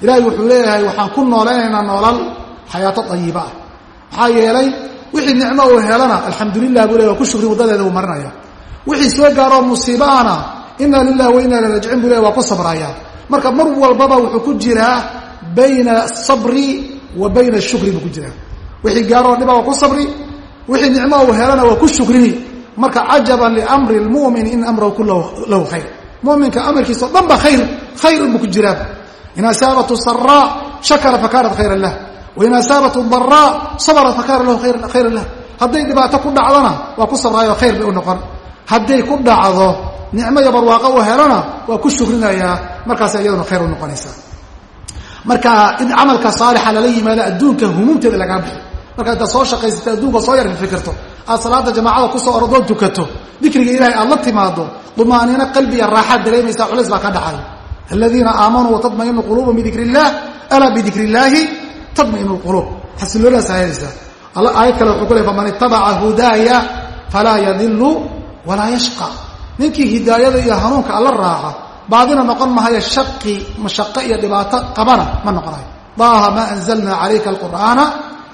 Ilahay wuxuu leeyahay waxaan ku noolaynaynaa noolal xayaato ayiba ah. Maxaa yeelay wixii nicmo uu helana alxamdulilah buu le waa ku shugri waddadeeda buu marinaya wixii soo gaaroo musiibo ana ina lilah wa ina laraajiciin buu le waa ku sabraya. Marka mar walbaba wuxuu ku jiraa bayna asabri wa bayna ashukri buu ku jiraa wixii gaaroo dhiba waa ku sabri wixii nicmo uu helana waa ku shukrini marka cajaban liamri lmu'min in amrahu kullahu lahu khayr. Muminka amarkiisa o dhan ba khayr khayrun buu ku jiraaba in asaabatu saraa shakara fakaanat khayran lah. Wain asaabatu daraa sabra fakaana lahu khayran lah. Hadday dhibaato ku dhacdona waa ku sabraayo khayr bay u noqon. Hadday ku dhacdo nicmo iyo barwaaqo uu helona waa ku shukrinayaa markaas iyaduna khayr u noqonaysaa marka in camalka saalixa lala yimaado adduunka humuumteeda lagaa bixi marka intaad soo shaqaysata adduunka soo yar fikirto aad salaada jamaacada ku soo orodoon tukato dikriga ilahay aad la timaado dumaaniino qalbiga raaxaad dareemaysaa culays baa ka dhacay. Aladiina aamanuu watamainu quluubum bidikr illah alaa bidikr illaahi tamainu quluub. Xasiloonadaas hayaysaa aayad kale wuxuu ku ley faman itabaca hudaaya falaa yadilu walaa yashqa. Ninkii hidaayada iyo hanuunka alla raaca baadina noqon mahayo shaqi mashaqo iyo dhibaato qabana ma noqonayo daaha maa anzalna calayka alqur'aana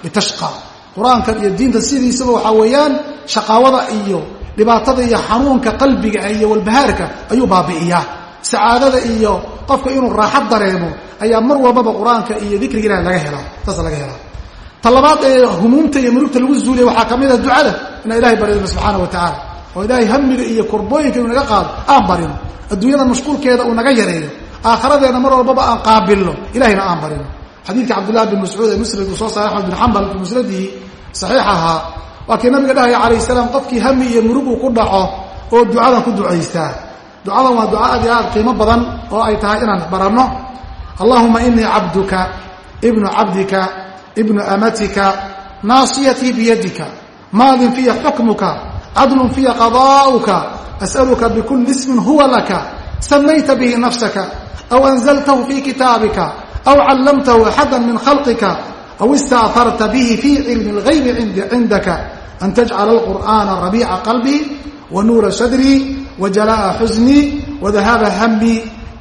litashqa qur'aankan iyo diinta sidiisaba waxaa weeyaan shaqaawada iyo dhibaatada iyo xanuunka qalbiga iyo walbahaarka ayuu baabi'iyaa sacaadada iyo qofka inuu raaxad dareemo ayaa mar walbaba qur'aanka iyo dikriga ilahi laga helaa saasa laga helaa ta labaad ee humuumta iyo murugta lagu zuuliya waxaa ka mid a ducada inaan ilahay baryno subxaana wa tacaala oo ilaahay hamiga iyo kurbooyinka inuu naga qaado aan barino adduunyada mashquulkeeda uu naga yareeyo aakhiradeenna mar walbaba aan qaabilno ilahayna aan barino xadiidka cabdullahi bin mascuud ee musnad uu soo saaray axmed bin xambal fi musnadihi saxiix ahaa waa kii nabiga dhahaya calayh salaam qofkii hami iyo murug uu ku dhaco oo ducadan ku ducaystaa ducadan waa duca aad iyo aad qiimo badan oo ay tahay inaan baranno. Allahuma inii cabduka ibnu cabdika ibnu amatika naasiyatii biyadika maadin fiya xukmuka cadlun fiya qadaa'uka as'aluka bikuli ismin huwa laka samayta bihi nafsaka aw anzaltahu fi kitaabika aw callamtahu axada min khalqika aw istaaharta bihi fi cilmi اlgaybi cindaka an tajcala alqur'aana rabiica qalbii wa nuura sadrii wa jalaa'a xusnii wa dahaaba hamii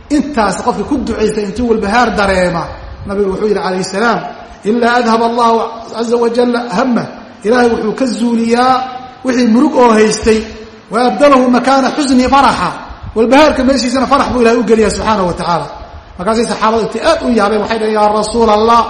intaas qofka ku ducaysa intuu walbahaar dareema nabigu wuxuu yidhi calayh salaam ilaa adhab allahu caza wajalla hama ilaahay wuxuu ka zuuliyaa wixii murug oo haystay wa abdalahu makaana xusnii faraxa walbahaarka meeshiisana farax buu ilahay u geliyaa subxaana wa tacaala markaasay saxaabada intay aad u yaabeen waxay dhaheen yaa rasuula allah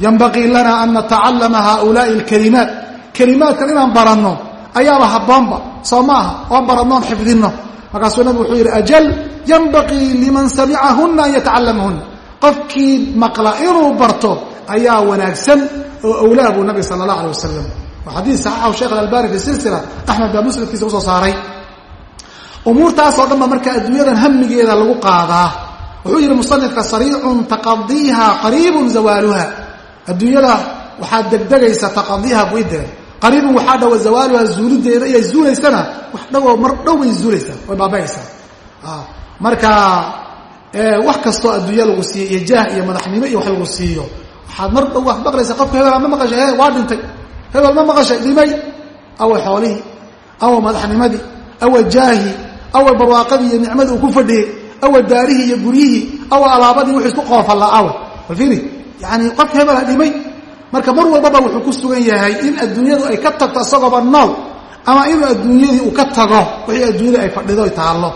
yanbaqii lana an natacallama haulaai alkalimaat. Kelimaadkan inaan baranno ayaaba habboonba soo maaha oon barannoon xifdinno. Markaasuu nabigu wuxuu yidhi ajal yanbaqii liman samicahunna an yatacallamahunna. Qofkii maqla inuu barto ayaa wanaagsan oo owlaa buu nabiga sala allah alay wasalam waa xadiis saxaxahu sheekh alalbani fi silsila axmed baa muslimkiisa u soo saaray. Umuurtaasoo dhan ba marka adduunyadan hamigeeda lagu qaadaa wuxuu yidhi musanifka sariicun taqadiiha qariibun zawaaluha. Adduunyada waxaad degdegaysa taqadiiha guideeda qariibun waxaa dhawa zawaaluha zuulideeda iyay zuulaysana wax dhawo mar dhow zuulaysaa way baabaaysaa. Marka wax kastoo adduunya lagu siiyo iyo jaah iyo madaxnimo iyo wax lagu siiyo waxaad mar dhow wax maqlaysa qofka hebela ma maqasha he waa dhintay. Hebel ma maqashay dhimay. Awa xoolihii awa madaxnimadii awa jaahi awa barwaaqadii iyo nicmadii uu ku fadhiyey awa daarihii iyo guryihii awa alaabadii wuxuu isku qoofalla awa balfiri yani qofka hebela dhimay marka mar walbaba wuxuu ku sugan yahay in adduunyadu ay ka tagto isagooba nool ama inuu adduunyadii uu ka tago wixii adduunyada ay fadhido ay taallo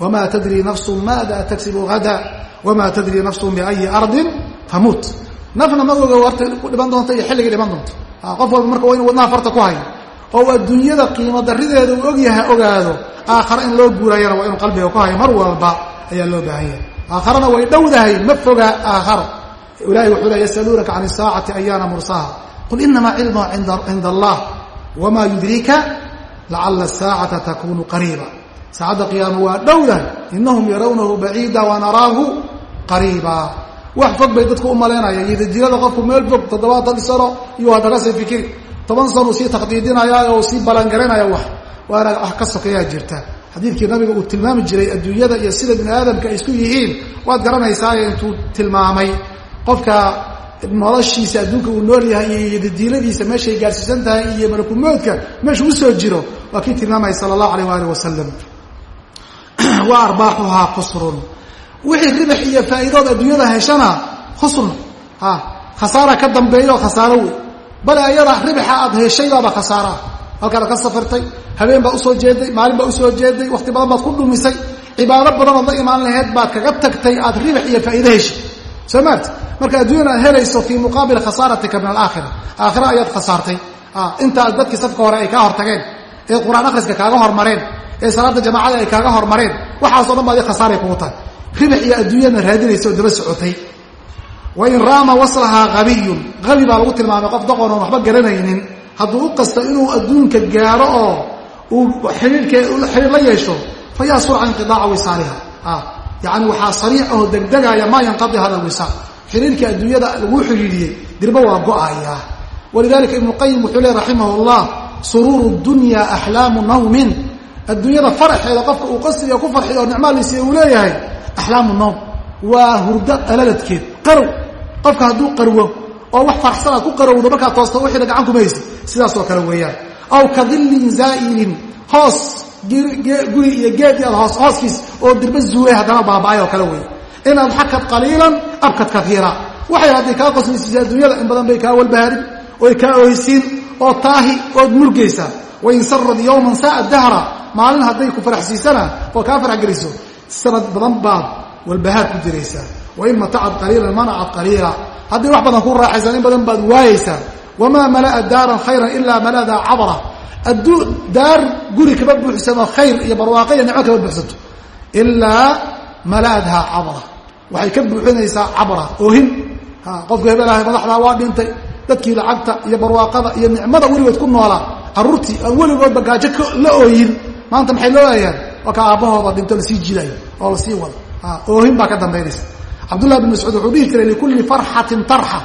wamaa tadrii nafsun maada tagsibu hada wamaa tadrii nafsun biayi ardin tamuut nafna ma oga warta ku dhiman doonto iyo xilligii dhiman doonto qof walba marka waa inu wadnaha farta ku hayo oo adduunyada qiimo darideeda uu ogyaha ogaado aakhare in loo guurayana waa inuu qalbiga mar walba ayaa loo baahan yahay. Aakharana way dhowdahay ma foga aakharo ilahay wuxuu le yasaluunaka can isaacati ayaana mursaha. Qul inamaa cilmuha cinda allah wamaa yudriika lacala asaacata takunu qariiba. Saacadda qiyaama waa dhowdahay inahum yarawnahu baciida wanaraahu qariiba. Wax fog bay dadku u malaynaya iyo dajirada qofku meel fog toddobaatan sano iyo haddaga sii fikiri. Toban sano uu sii takdiidinaya oo sii balangaranaya wax. Waana wax ka sokeeyaa jirta xadiidkii nabiga uu tilmaami jiray adduunyada iyo sida bini aadamka ay isku yihiin waad garanaysaaye intuu tilmaamay. Qofka noloshiisa adduunka uu nool yahay iyo dadiiladiisa meeshay gaarsiisan tahay iyo malakumoodka meeshu u soo jiro waa kii tilmaamaya sala allahu alayh waalih wasalam wa arbaaxuhaa khusrun. Wixii ribax iyo faa'iidood adduunyada heshana khusrun a khasaara ka dambeeyo khasaaro wey bale ayada ribaxa heshay baaba khasaara halkaad ka safartay. Habeen baad u soo jeeday maalin baad u soo jeeday wakti badan baad ku dhumisay. Cibaado badan ood la imaan laheyd baad kaga tagtay aad ribax iyo faa'iido heshay. Soo maarti marka adduunyana aad helayso fii muqaabil khasaaratika min alaakhira. Aakhira ayaad khasaartay. Inta dadkii safka hore ay kaa hortageen ee qur'aan akhriska kaaga hormareen ee salaada jamaacada ay kaaga hormareen waxaaso dhan baad khasaaray kugu tahay. Ribax iyo adduunyana raadinaysa oo daba socotay. Wain raama waslahaa qabiyun qabi baa lagu tilmaamay qof doqon oon waxba garanaynin hadduu u qasto inuu adduunka gaaro oo uu xiriir la yeesho fa yasurca inqidaaca wisaaliha. Yani waxaa sariic oo degdegaya maa yanqadi hada wisaal. Xiriirkii adduunyada laguu xidhiiriyey dirba waa go'aya walidalika ibnu qayim wuxuu le raximah llah suruuru dunya axlaamu nawmin. Adduunyada faraxeeda qofka uu qasriga ku farxiyo oo nicmaalisiiya uu leeyahay axlaamu nawm. Waa hurdo alaladkeed qarow. Qofka hadduu qarwo oo wax faraxsan aad ku qarowdo markaad toosto wixiina gacan kumaysi sidaasoo kale weeyaan. Aw ka dillin zaa'ilin hoos guri iyo geed iyo hoos hooskiis oo dirba zuulay haddana baaba'ay oo kale weey in adxakad qaliilan abkad kaiira waxay hadday kaa qoslaysiisa adduunyada in badan bay kaa walbahaarin oy kaa ohaysiin oo taahi ood murgaysaa wain sarad yowman saaa dahra maalin hadday ku faraxsiisana oo kaa farax geliso sanad badan baad walbahaar ku jiraysaa wain matacad qaliilan manacad qaliila. Hadday wax badan ku raaxaysan in badan baad waayaysaa wamaa mala'a daaran khayran ilaa malada cabra aduu daar guri kama buuxsamo khayr iyo barwaaqo iyo nicmo kama buuxsanto ilaa malaadhaa cabra waxay ka buuxinaysaa cabra oohin qofka hebelaha madaxdaa waa dhintay dadkii lacagta iyo barwaaqada iyo nicmada weligood ku noolaa caruurtii aan weligoodba gaajo la ooyin maanta maxay loo ayaan waa ka aabbahooda dhinto la sii jidayo oo la sii wado oohin baa ka dambaynaysa cabdullah bin mascuud wuxuu dhihi jiray likulli farxatin tarxa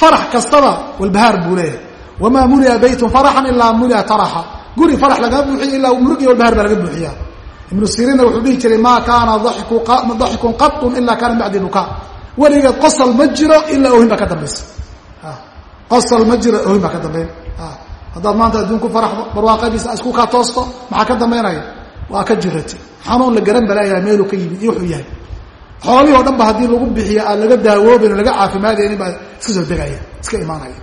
farax kastaba walbahaar buu leeyahay. Wamaa mulia baytun faraxan ilaa mulia taraxa. Guri farax lagama buuxiyo ilaa murug walbahaar baa laga buuxiyaa. Ibnu siriinna wuxuu dhihi jiray maa kaana daxikun qaun ilaa kaana bacdi bukaa weligeed qosol ma jiro ilaa oohin baa ka dambaysa. Qosol ma jiro oohin baa ka dambayn. Haddaad maanta adduun ku barwaaqadiisa isku kaa toosto maxaa ka dambaynaya? Waa ka jirati. Xanuun la garan balaayaha meeluu ka yimid iyo wuxuu yahay xoolihii o dhan ba haddii lagu bixiyo aan laga daawoobayn o laga caafimaadaynin baa iska soo degaya iska imaanaya.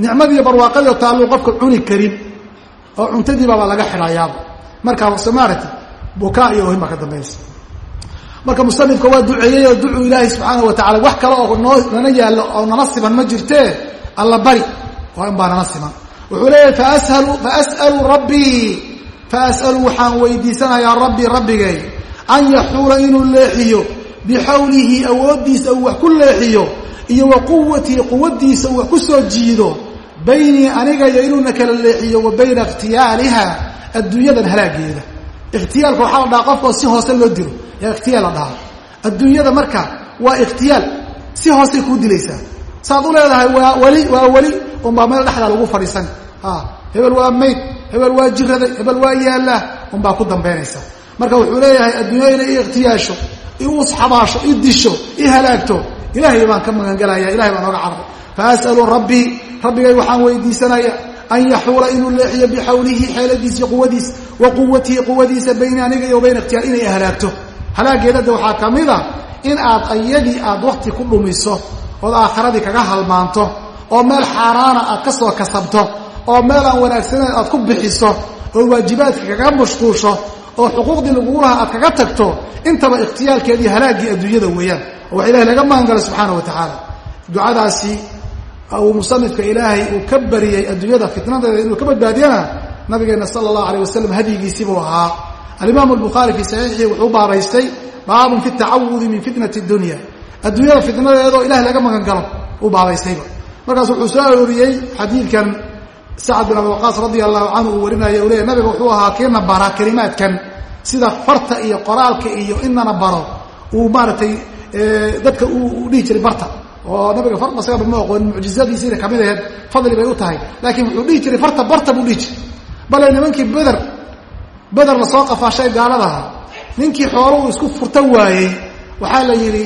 Nicmadiiyo barwaaqadii taalluu qofka cuni karin oo cuntadiibaba laga xidhayaaba markaa somaarati bukaa iyo ohin baa ka dambaynaysa marka musanifka waa duceeyey oo ducuu ilaahay subxaana wa tacala wax kale oo nana yaallo oo nala siman ma jirtee alla bari waa in baa nala siman. Wuxuu leeyahay faashalu faas'alu rabbii faas'alu waxaan weydiisanayaa rabbii rabbigay an yaxuula inuu leexiyo bixawlihi awooddiisa uu wax ku leexiyo iyo wa quwatihi quwaddiisa uu wax ku soo jiido baynii aniga iyo inuuna kala leexiyo wa bayna ikhtiyaaliha adduunyadan halaageeda. Ikhtiyaalka waxaa la dhahaa qofkoo si hoose loo dilo yaa ikhtiyaal la dhahaa. Adduunyada marka waa ikhtiyaal si hoosay kuu dilaysaa saaad u leedahay waa weli waa weli unbaa meel dhexdaa lagu fadhiisan. Hebel waa mayd hebel waa jiraday hebel waa yaallaa unbaa ku dambaynaysa marka wuxuu leeyahay adduunya inay i ikhtiyaasho i usxabaasho i disho i halaagto ilaahay baan ka magangelaya ilahay baan oga carray. Faas'alu rabbii rabbigay waxaan weydiisanaya an yaxuula inuu leexiyo bixawlihi xeeladiisa iyo quwadiisa wa quwatihi quwadiisa bayni aniga iyo bayna ikhtiyaar inay halaagto. Halaageedada waxaa ka mid a in aad ayadii aad wakti ku dhumiso ood aakhiradii kaga halmaanto oo meel xaaraana aad ka soo kasabto oo meel aan wanaagsaneyn aad ku bixiso oo waajibaadka kaga mashquusho oo xuquuqdii lagugu lahaa aad kaga tagto intaba ikhtiyaalkeedii halaaggii adduunyada weeyaan. Oo wax ilahi laga maangala subxaana wa tacaala. Ducadaasi uu musanifka ilaahay uu ka bariyey adduunyada fitnadeeda inuu ka badbaadiyana nabigeena sala allahu alayh wasalam hadyigiisibuu ahaa. Alimaam albukhaari fii saxiixii wuxuu baabaystay baabun fi tacawudi min fitnati dunya. Adduunyada fitnadeedoo ilahay laga magan galo uu baabaystayba markaas wuxuu soo arooriyey xadiidkan sacad bin abi waqaas radia allahu canhu uu warinaya u leeya nabiga wuxuu ahaa kiina bara kelimaadkan sida farta iyo qoraalka iyo inana baro uu maaragtay dadka uu dhihi jiray barta. Oo nabiga far asagaba ma oqoonin mucjizadiisiina ka mid aheed fadli bay u tahay laakiin wuxuu dhihi jiray farta barta buu dhihi jiray. Bale nimankii beder beder la soo qafaashay gaaladaha ninkii xoolo uu isku furta waayey waxaa la yidhi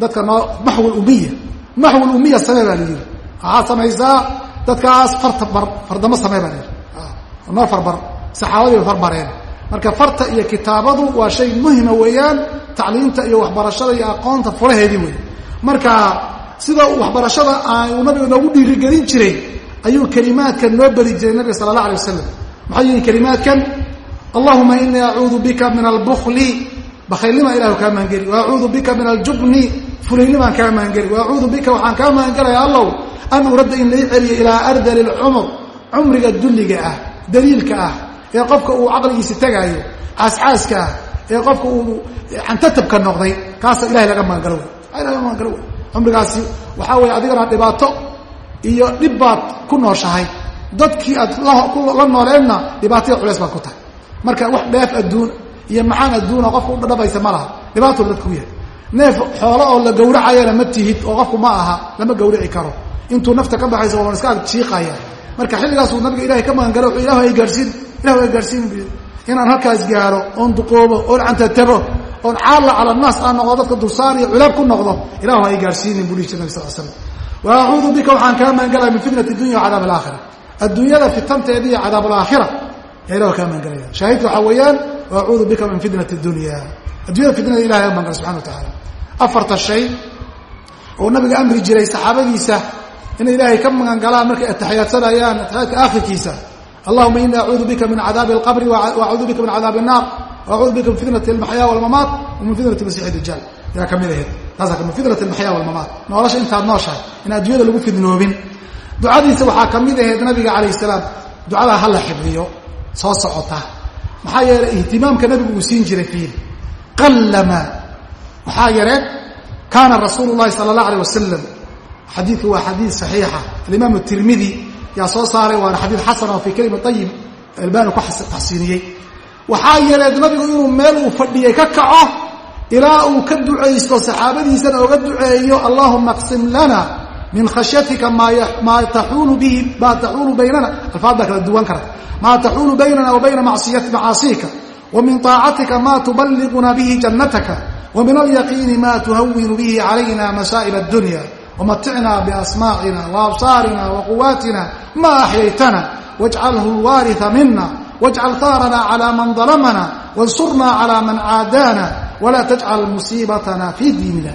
dadka noo maxwil umiya maxwil umiya samee baa la yidhi. Waxaad samaysaa dadkaas farta bar fardamo samee yidhi noo farbar saxaabadii bay farbareen marka farta iyo kitaabadu waa shay muhima weeyaan tacliimta iyo waxbarashada iyo aqoonta furaheedii wey marka sida waxbarashada uu nabiga noogu dhiirigelin jiray ayuu kelimaadkan noo beri jiray nabiga sala allah alay wasalam maxay yihiin kelimaadkan? Allahuma inii acuudu bika min albukli bakhaylnima ilahu kaa mahangeli wa acuudu bika min aljubni. Fulaylnimaan kaa mahangeli wa acuudu bika waxaan kaa mahangelaya allow an uradda in lai celiyo ilaa ardali lcumr cumriga dulliga ah daliilka ah ee qofka uu caqligiisi tegaayo caascaaska ah ee qofka uu cantatabka noqday kaasa ilahay laga magangalo wey laga magangalo wey cumrigaasi waxaa weeye adigana dhibaato iyo dhib baad ku nooshahay. Dadkii aad la nooleedna dhibaataya culays baad ku tahay. Marka wax dheef adduun iyo macaan adduuna qofka u dhadhabaysa ma laha. Dhibaatuu dadku yahay. Neef xoolo oo la gawracayana ma tihid oo qofku ma aha lama gawrici karo. Intuu nafta ka baxayso waan iska agjiiqaya marka xilligaasuu nabiga ilahay ka magangalo wuxuu ilahu ay gaadhsiin ilahu ay gaadhsiin bu inaan halkaas gaaro oon duqoobo oon cantatabo oon caalla cala naas aan noqdo dadka dulsaar iyo culaab ku noqdo ilahu ay gaadhsiinin buu dhihi nabi sal slam wa bika waxaan kaa magangalaya min fitnati dunya cadaab alaakhira adduunyada fitanteeda iyo cadaab alaakhira yaa ilahu kaa magangalaya shaahidka waxaa weeyaan wacuudu bika min fitnat dunya addunyada fitnada ilahay baan gala subxana watacaala afarta shay oo nabiga amri jiray saxaabadiisa inay ilaahay ka magangalaan markay ataxiyaadsanayaan ataxiyaadka aakhirkiisa allahuma ini acuudu bika min cadaabi alqabri waacuudu bika min cadaabi الnaar waacuudu bika min fitnati almaxyaa walmamaat wa fitnati masiix dijaal yaa ka mid ahayd taasaa kami fitnat almaxyaa walmamaat nolosha intaad nooshahay in addunyada lagu fidnoobin ducadiisa waxaa ka mid ahayd nabiga calayh salaam ducada ha la xifdiyo soo socota maxaa yeelay ihtimaamka nabigu uu siin jiray fiil. Qallama. Waxaa yareen kaana rasuulu llahi sala اllah alيh wasalam xadiidku waa xadiid saxiixa. Alimaam tirmidi yaa soo saaray waana xadiid xasan oo fii kelima ayib albani ku taxsiiniyey. Waxaa yareed nabigu inuu meel uu fadhiyay ka kaco ilaa uu ka ducaysto saxaabadiisana oga duceeyo allahuma aqsim lana min khashyatika maa taxuulu bihi maa taxuulu baynana alfaad baa kala duwan karta maa taxuulu baynana wa bayna macaasiika wa min طaacatika ma tuballiquna bihi jannataka wa min alyaqiini ma tuhawinu bihi calayna masaa'ib addunya wamaticna biasmaacina waabsaarina waquwaatina ma axyaytana wajcalhu lwaaria mina wajcal taarana cala man dalamana wansurnaa cala man caadaana walaa tajcal musiibatana fii diinina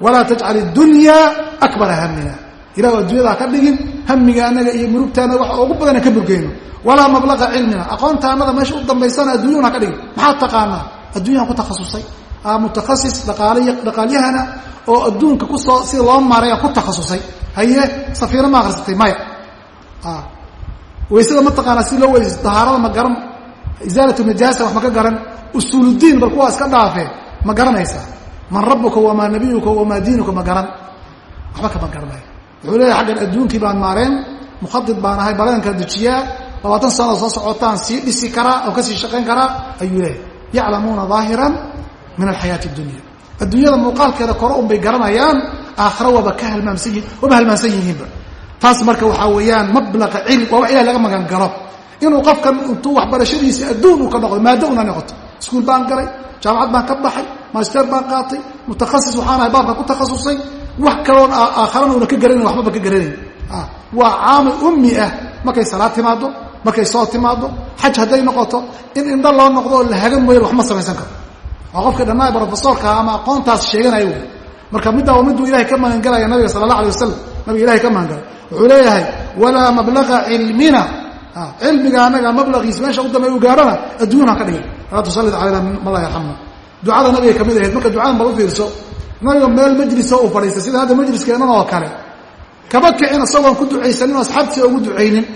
walaa tajcal dunya abara hamina ilah addunyada ka dhigin hamiga anaga iyo murugtaana waa ugu badan ka murgeyno walaa mablaa cilmina. Aqoonta anada meesha u dambaysana addunya ha ka dhigin. Maxaad taqaanaa? Adduunyaa ku takhasusay. Aa mutakasis dhaqaalyahana oo adduunka ku soo si loo maaraya ku takhasusay. Haye safiina ma akhrisatay maya. Weysada ma taqaanaa si loo weysays dahaarada ma garan. Isaalatu najaasa wax ma ka garan. Usuuluddiin bal kuwaa iska dhaafee ma garanaysaa. Man rabuka wamaa nabiyuka wamaa diinuka ma garan waxba kama garanayo wuxuu leeyahy xaggan adduunkii baan maareen mukhadid baan ahay balanka dejiyaa labaatan sanoo soo socotaan sii dhisi karaa oo ka sii shaqayn karaa ayuu leeyahy yaclamuuna aahiran min alxayaati اdunya adduunyada muuqaalkeeda kore un bay garanayaan aakhira waaba ka halmaamsan yihiin waba halmaamsan yihiinba. Taas marka waxaa weeyaan mablaqa cilm waa wax ilahi laga magan galo. Inuu qofkan intuu waxbarashadiisa adduun uu ka noqdo maado una noqoto. Iskuul baan galay jaamacad baan ka baxay maaster baan qaatay mutakhasis waxaan ahay baabka ku takhasusay wax kaloon aakharana una ka garanayn waxbaba ka garanayn. Waa caamil ummi ah. Markay salaad timaado markay soo timaado xaj hadday noqoto in indho loo noqdo oo la hagan mooyan waxma samaysan karo. Waa qofkii dhanaa brofesorka ama aqoontaas sheeganaya wy marka middaa waa miduu ilahay ka magangelaya nabiga sala allah alay wasalam nabiga ilahay ka magangalay wuxuu leeyahay walaa mablaga cilmina. Cilmiga anaga mablagiis meesha u dambeey u gaarhana adduun ha ka dhigin laa tusallid calayna man yarxamna ducada nabiga ka mid ahayd marka ducadan bal u fiirso nabiga meel majlisoo uu fadhiistay. Sida hadda majliskeennan oo kale. Kama kicin isagoon ku ducaysanin oo asxaabtiisa ugu ducaynin.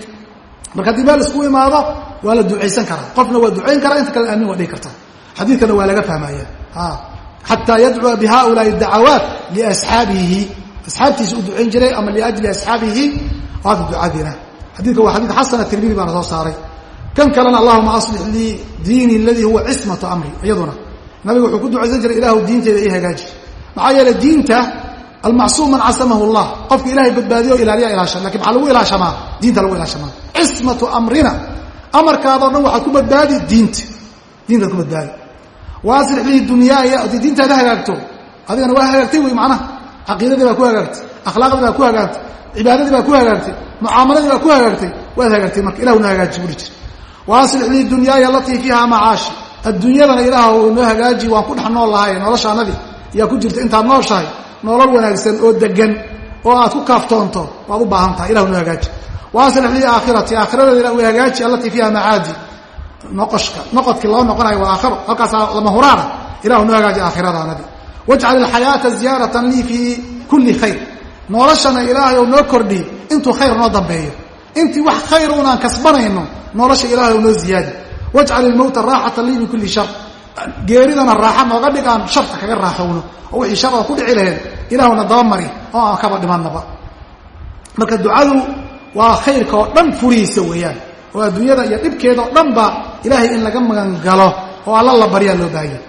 Marka haddii meel isku imaado waa la ducaysan karaa. Qofna waa ducayn karaa inta kale aamin waa dhihi karta xadiidkana waa laga fahmaya xataa yadcua bihaulaai dacawaat liasxaabihi. Asxaabtiisa u ducayn jiray ama liajli asxaabihi waata ducadiina xadiidka waa xadiid xasana tirmidi baana soo saaray. Kan kalena allahuma aslix lii diini aladii huwa cismatu amri iyaduna. Nabiga wuxuu ku ducaysan jiray ilaahu diinteeda ii hagaaji maxaa yeele diinta almacsuum man casamahu llah. Qofka ilahay badbaadiyo ilaaliya ilaasha laakiin maxaa lagu ilaashamaa diinta lagu ilaashamaa cismatu amrina. Amarkaadao dhan waxaad ku badbaadi diinta. Diintaad ku badbaadi. Wa aslix lii dunyaaya haddii diintaada hagaagto adigana waa hagaagtay wey macnaha. Caqiidadii baa ku hagaagtay akhlaaqdii baa ku hagaagtay cibaadadii baa ku hagaagtay mucaamaladii baa ku hagaagtay waad hagaagtay marka ilahuna hagaaji buri jir wa aslix lii dunyaaya alatii fiiha macaashi. Adduunyadana ilaah noo hagaaji waan ku dhex nool lahay noloshaanadii ayaa ku jirta intaad nooshahay nolol wanaagsan oo degan oo aad ku kaaftoonto waad u baahan tahay ilah noo hagaaji. Wa aslix lii aakhirati aakhiradeeda ilah way hagaaji allatii fiiha macaadi noqoshka noqodkii loo noqonayo waa aakhiro halkaasaa lama huraana ilahu noo hagaaji aakhiradaanadii wajcal ilxayaata ziyaaratan lii fii kulli khayr. Noloshana ilaahay noo kordhi intuu khayr noo dambeeyo. Intii wax khayr unaan kasbanayno nolosha ilahay ou noo ziyaadi. Wajcal ilmowta raaxatan lii min kulli shar geeridana raaxa nooga dhig aan sharta kaga raaxowno oo wixii shar oo ku dhici lahayd ilaahuna dabamari oo aan kaba dhimanaba marka ducadu waa khayrka oo dhan furihiisa weeyaan. Oo adduunyada iyo dhibkeeda oo dhan ba ilaahay in laga magan galo oo alla la baryaa loo baahanya.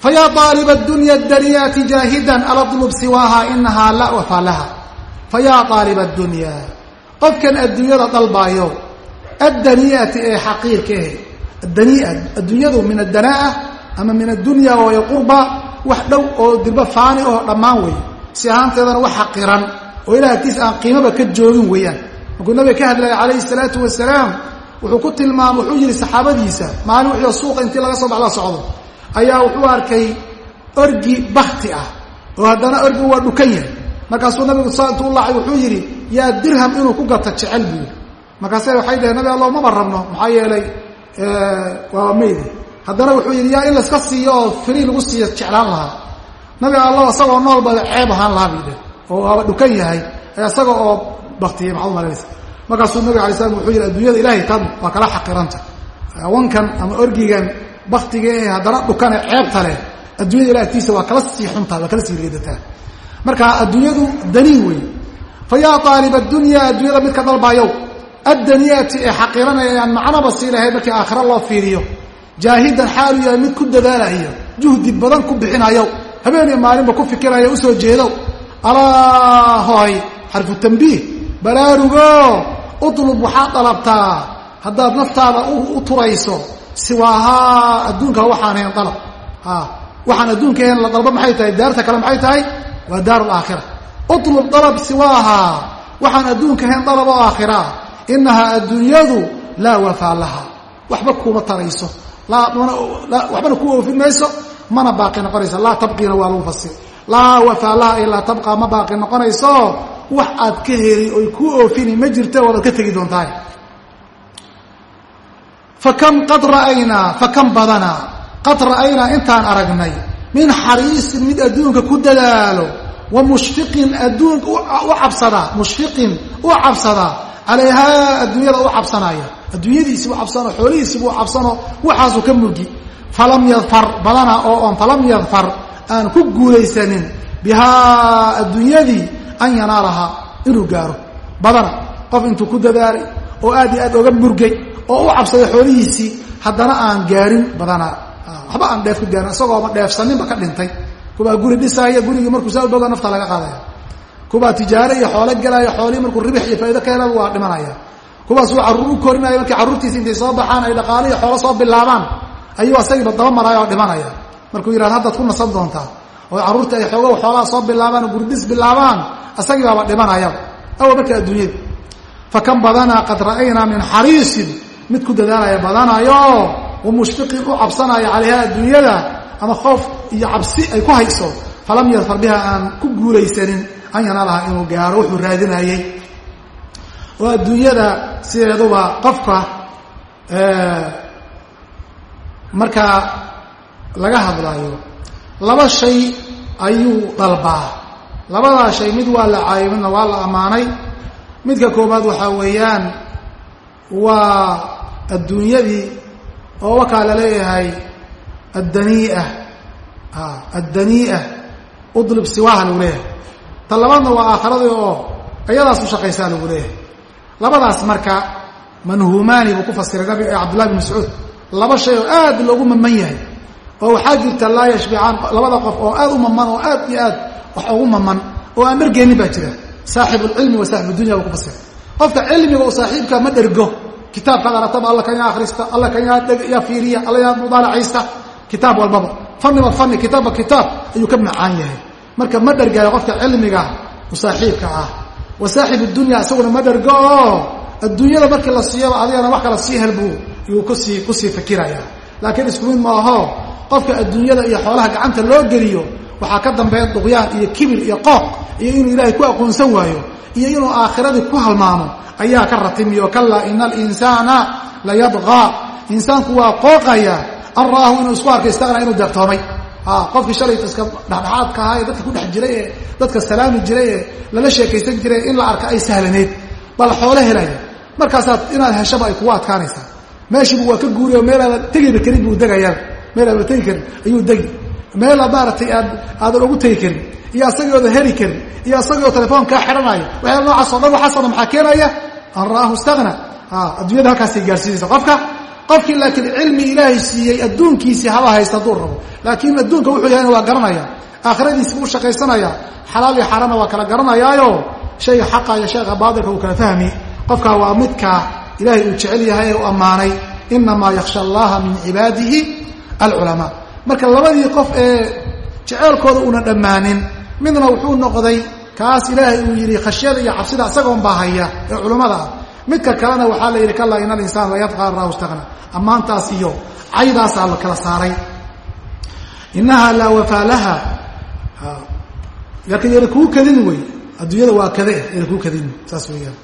Fayaa aaliba dunya daniyaati jaahidan alatlub siwaaha inahaa la wafaa laha fayaa aaliba dunya qofkan adduunyada dalbaayo addaniyaati ee xaqiirka ahe. Adania adduunyadu min addanaa'a ama min addunya waayo qurba wax dhow oo dirba faani oo dhammaan weeye. Si ahaanteedana wax xaqiran oo ilah agtiisa aan qiimaba ka joogin weeyaan. Markuu nabiga ka hadlaya calayhi salaatu wasalaam wuxuu ku tilmaamay wuxuu yihi saxaabadiisa maalin wixii suuqa intii laga soo baxla socdo ayaa wuxuu arkay orgi bakti ah oo haddana orgi waa dhukan yahay. Markaasuu nabigu saa intuu laacay wuxuu yidhi yaa dirham inuu ku gato jecel buu yidhi markaase waxay dhaheen nabi allah maba rabno? Maxaa yeelay waa meydi haddana wuxuu yidhi yaa in layska siiyo oo frii lagu siiyo jeclaan lahaa. Nabi allah isagoo nool bada ceeb ahaan lahaa bay dheh oo waaba dhukan yahay isaga oo baktiyay maxaad malanaysa markaasuu nabiga alay slam wuxuu yidhi adduunyada ilaahay tan waa kala xaqiranta. Wankan ama orgigan baktiga ee haddana dhukane ceebta leh addunyada ilah agtiisa waa kala sii xuntaa waa kala sii reedataa marka adduunyadu daniin wey fa aalib addunya adduunyada midka dalbaayow. Addaniyaati ee xaqiranaya aan macnaba sii lahayd markii aakhira loo fiiriyo jaahidan xaalu yahay mid ku dadaalayo juhdi badan ku bixinayo habeeniyo maalinba ku fikirayo u soo jeedo alaa hoy xarfu tambiih baraarugo utlub waxaad dalabtaa. Haddaad naftaada u turayso siwaahaa adduunka waxaan hayn dalab. Waxaan adduunka ahayn la dalbo maxay tahay? Daarta kale maxay tahay? Waa daar utlub dalab siwaahaa waxaan adduunka ahayn dalab oo aakhira. Inahaa adduunyadu laa wafaa laha waxba kuuma tarayso waxbana ku oofin mayso mana baaqi noqonayso. Laa tabqiina waa lagu fasir. Laa wafaa laha ay laa tabqa ma baaqi noqonayso. Wax aad ka heli oy ku oofini ma jirto waadaad ka tegi doontahay. Fakam qad ra'aynaa fakam badanaa qad ra'aynaa intaan aragnay. Min xariisin mid adduunka ku dadaalo. Wa mushfiqin adduunka u cabsadaa mushfiqin u cabsadaa calayhaa adduunyada u cabsanaya adduunyadiisibu cabsano xoolihiisibu cabsano waxaasuu ka murgi falam yadfar badana oo on falam yadfar aan ku guulaysanin bihaa adduunyadii an yanaalahaa inuu gaaro. Badana qof intuu ku dadaalay oo aad iyo aad oga murgay oo u cabsaday xoolihiisii haddana aan gaarin badanaa waxba aan dheef ku gaarin isagooba dheefsaninba ka dhintay. Kubaa guri dhisaaya gurigii markuu saa u bado nafta laga qaadaya kubaa tijaare iyo xoolo gelaayo xoolihii markuu ribix iyo faa'ido ka helaba waa dhimanaya. Kuwaasuu carruur u korinaayo markii carruurtiisi intay soo baxaan ay dhaqaale iyo xoolo soo bilaabaan ayuu asagiiba daba maraayo oo dhimanaya. Markuu yidhahdo haddaad ku nasan doontaa oo carruurtii ay xoogo xoolaha soo bilaabaan oo guridhis bilaabaan asagii baaba dhimanayaba awa marka adduunyada fakan badanaa qad ra'aynaa min xariisin mid ku dadaalaya badanayo wa mushfiqin u cabsanaya calayha adduunyada ama khoof iyo cabsi ay ku hayso falam yadfar biha aan ku guulaysanin an yanaalaha inuu gaaro wuxuu raadinayey oo adduunyada sideeduba qofka markaa laga hadlayo laba shay ayuu dalbaa. Labadaa shay mid waa la caayay midna waa la ammaanay. Midka koobaad waxaa weeyaan waa adduunyadii oo wakaa la leeyahay addaniia addanii'a udlib siwaaha lagu leeyahay ta labaadna waa aakhiradii oo iyadaas u shaqaysaa lagu leeyahay. Labadaas marka manhuumaani buu ku fasiray nabiga cabdullahi bin mascuud. Laba shay oo aad loogu maman yahay oo waxaa jirta laa yashbicaan labada qof oo aad u maman oo aad iyo aad wax ugu maman oo aan dhergeenin baa jira. Saaxib lcilmi wa saaxib dunya buu ku fasiray qofka cilmiga oo saaxiibka ma dhergo kitaabkaad arataba alla kan yaa akhrista alla kan yaa fiiriya alla yaa mudaalacaysta. Kitaab walbaba. Fanniba fanni kitaabba kitaab ayuu ka macaan yahay marka ma dhergaayo qofka cilmiga u saaxiibka ah. Wa saaxib dunya isaguna ma dhergo oo adduunyada markii la siiyaba adigana wax kala sii helbuu yuu ku sii ku sii fikiraya laakiin isku mid maaho qofka adduunyada iyo xoolaha gacanta loo geliyo waxaa ka dambeeya duqyaan iyo kibir iyo qooq iyo inuu ilaahay ku aqoonsan waayo iyo inuu aakhiradii ku halmaamo ayaa ka ratimiyo kalaa ina alinsaana layadqaa insaanku waa qooqaya an ra'ahu inuu isku arkay istaqna inuu deertoomay qofkii shalayta iska dhexdhexaadka ahaa ee dadka ku dhex jiray ee dadka salaami jiray ee lala sheekaysan jiray in la arka ay sahlaneed bal xoole helaya markaasaad inaad heshaba ay kugu adkaanaysaa meeshiibu waa ka guuriy oo meelaada tegiba karin buu degayaa meelaada tegi karin ayuu degi. Meela maaragtay aad aadan ugu tegi karin iyo asagii oodan heli karin iyo asagii oo telefoon kaa xidhanaya waxyaala noocaas o dhan waxaasoo dhan maxaa keenaya? An ra'ahu istagna adduunyada halkaasay gaarsiinaysa qofka qofkii laakiin cilmi ilaahay siiyey adduunkiisii haba haysta hadduu rabo. Laakiin adduunka wuxuu yahayna waa garanaya. Aakhiradiisi buu shaqaysanaya. Xalaal iyo xaaraanna waa kala garanayaayo. Shayga xaqa iyo shayga baatilka uu kala fahmi. Qofkaa waa midka ilaahay uu jecel yahay ee u ammaanay. Inamaa yakhsha allaha min cibaadihi alculamaa. Marka labadii qof ee jeceelkooda una dhammaanin midna wuxuu noqday kaas ilaahay uu yidhi khashyada iyo cabsida isagoon baa haya ee culummada ah midka kalena waxaa la yidhi kallaa in alinsaan layadqa rahu staqna ammaantaas iyo caydaasaa la kala saaray. Inahaa laa wafaa laha. Laakiin yara kuu kadin wey adduunyada waa kade eh, yara kuu kadin saas weeyaan.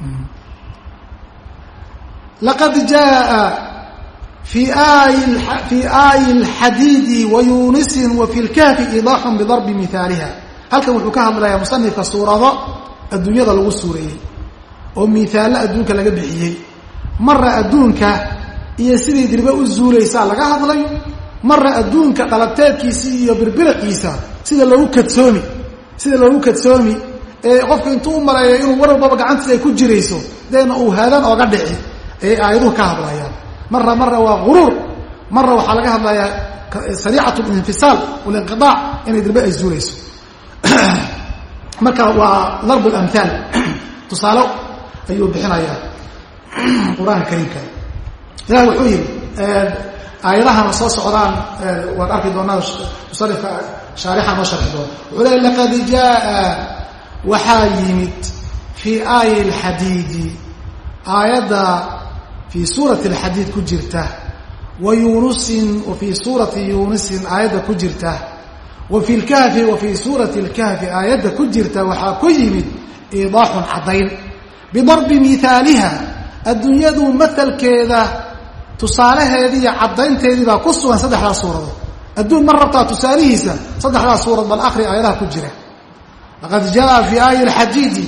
Mm. Laqad jaaa fii aayi اlxadiidi wayunisin wafi lkahfi idaaxun bidarbi mihaaliha halkan wuxuu ka hadlayaa musanifka suurado adduunyada lagu suureeyey oo miaalo adduunka laga bixiyey. Mara adduunka iyo sidii dirbe u zuulaysaa laga hadlay mara adduunka dhalabteedkiisii iyo birbiriqiisa sida loogu kadsoomi sida loogu kadsoomi ee qofku intuu u maleeyo inuu war walbaba gacantiisa ay ku jirayso deena uu haadan ooga dhici ayay aayaduhu ka hadlayaan. Mara mara waa guruur mara waxaa laga hadlayaa sariicat linfisaal walinqiaac inay dirbe ay zuulayso. Marka waa darb lamhaal tusaale ayuu bixinayaa qur'aanka kariimka. Ilah wuxuu yidhi aayadahana soo socdaan? Waan arki doonaa musanifka shaarixa noo sharxi doona wuxuu le laqad jaa waxaa yimid fii aayi alxadiidi aayadda fii suurati alxadiid ku jirta wa yunusin wa suurati yunusin aayadda ku jirta wa fi lkahfi wa fii suurati lkahfi aayadda ku jirta waxaa ku yimid iidaaxun caddayn bidarbi mihaaliha adduunyadu maalkeeda tusaalaheedii iyo caddaynteedii baa ku sugan saddexdaas suuradood. Adduun ma rabtaa tusaalihiisa saddexdaas suurad bal akri aayadaha ku jira. Laqad jaa fii aayi alxadiidi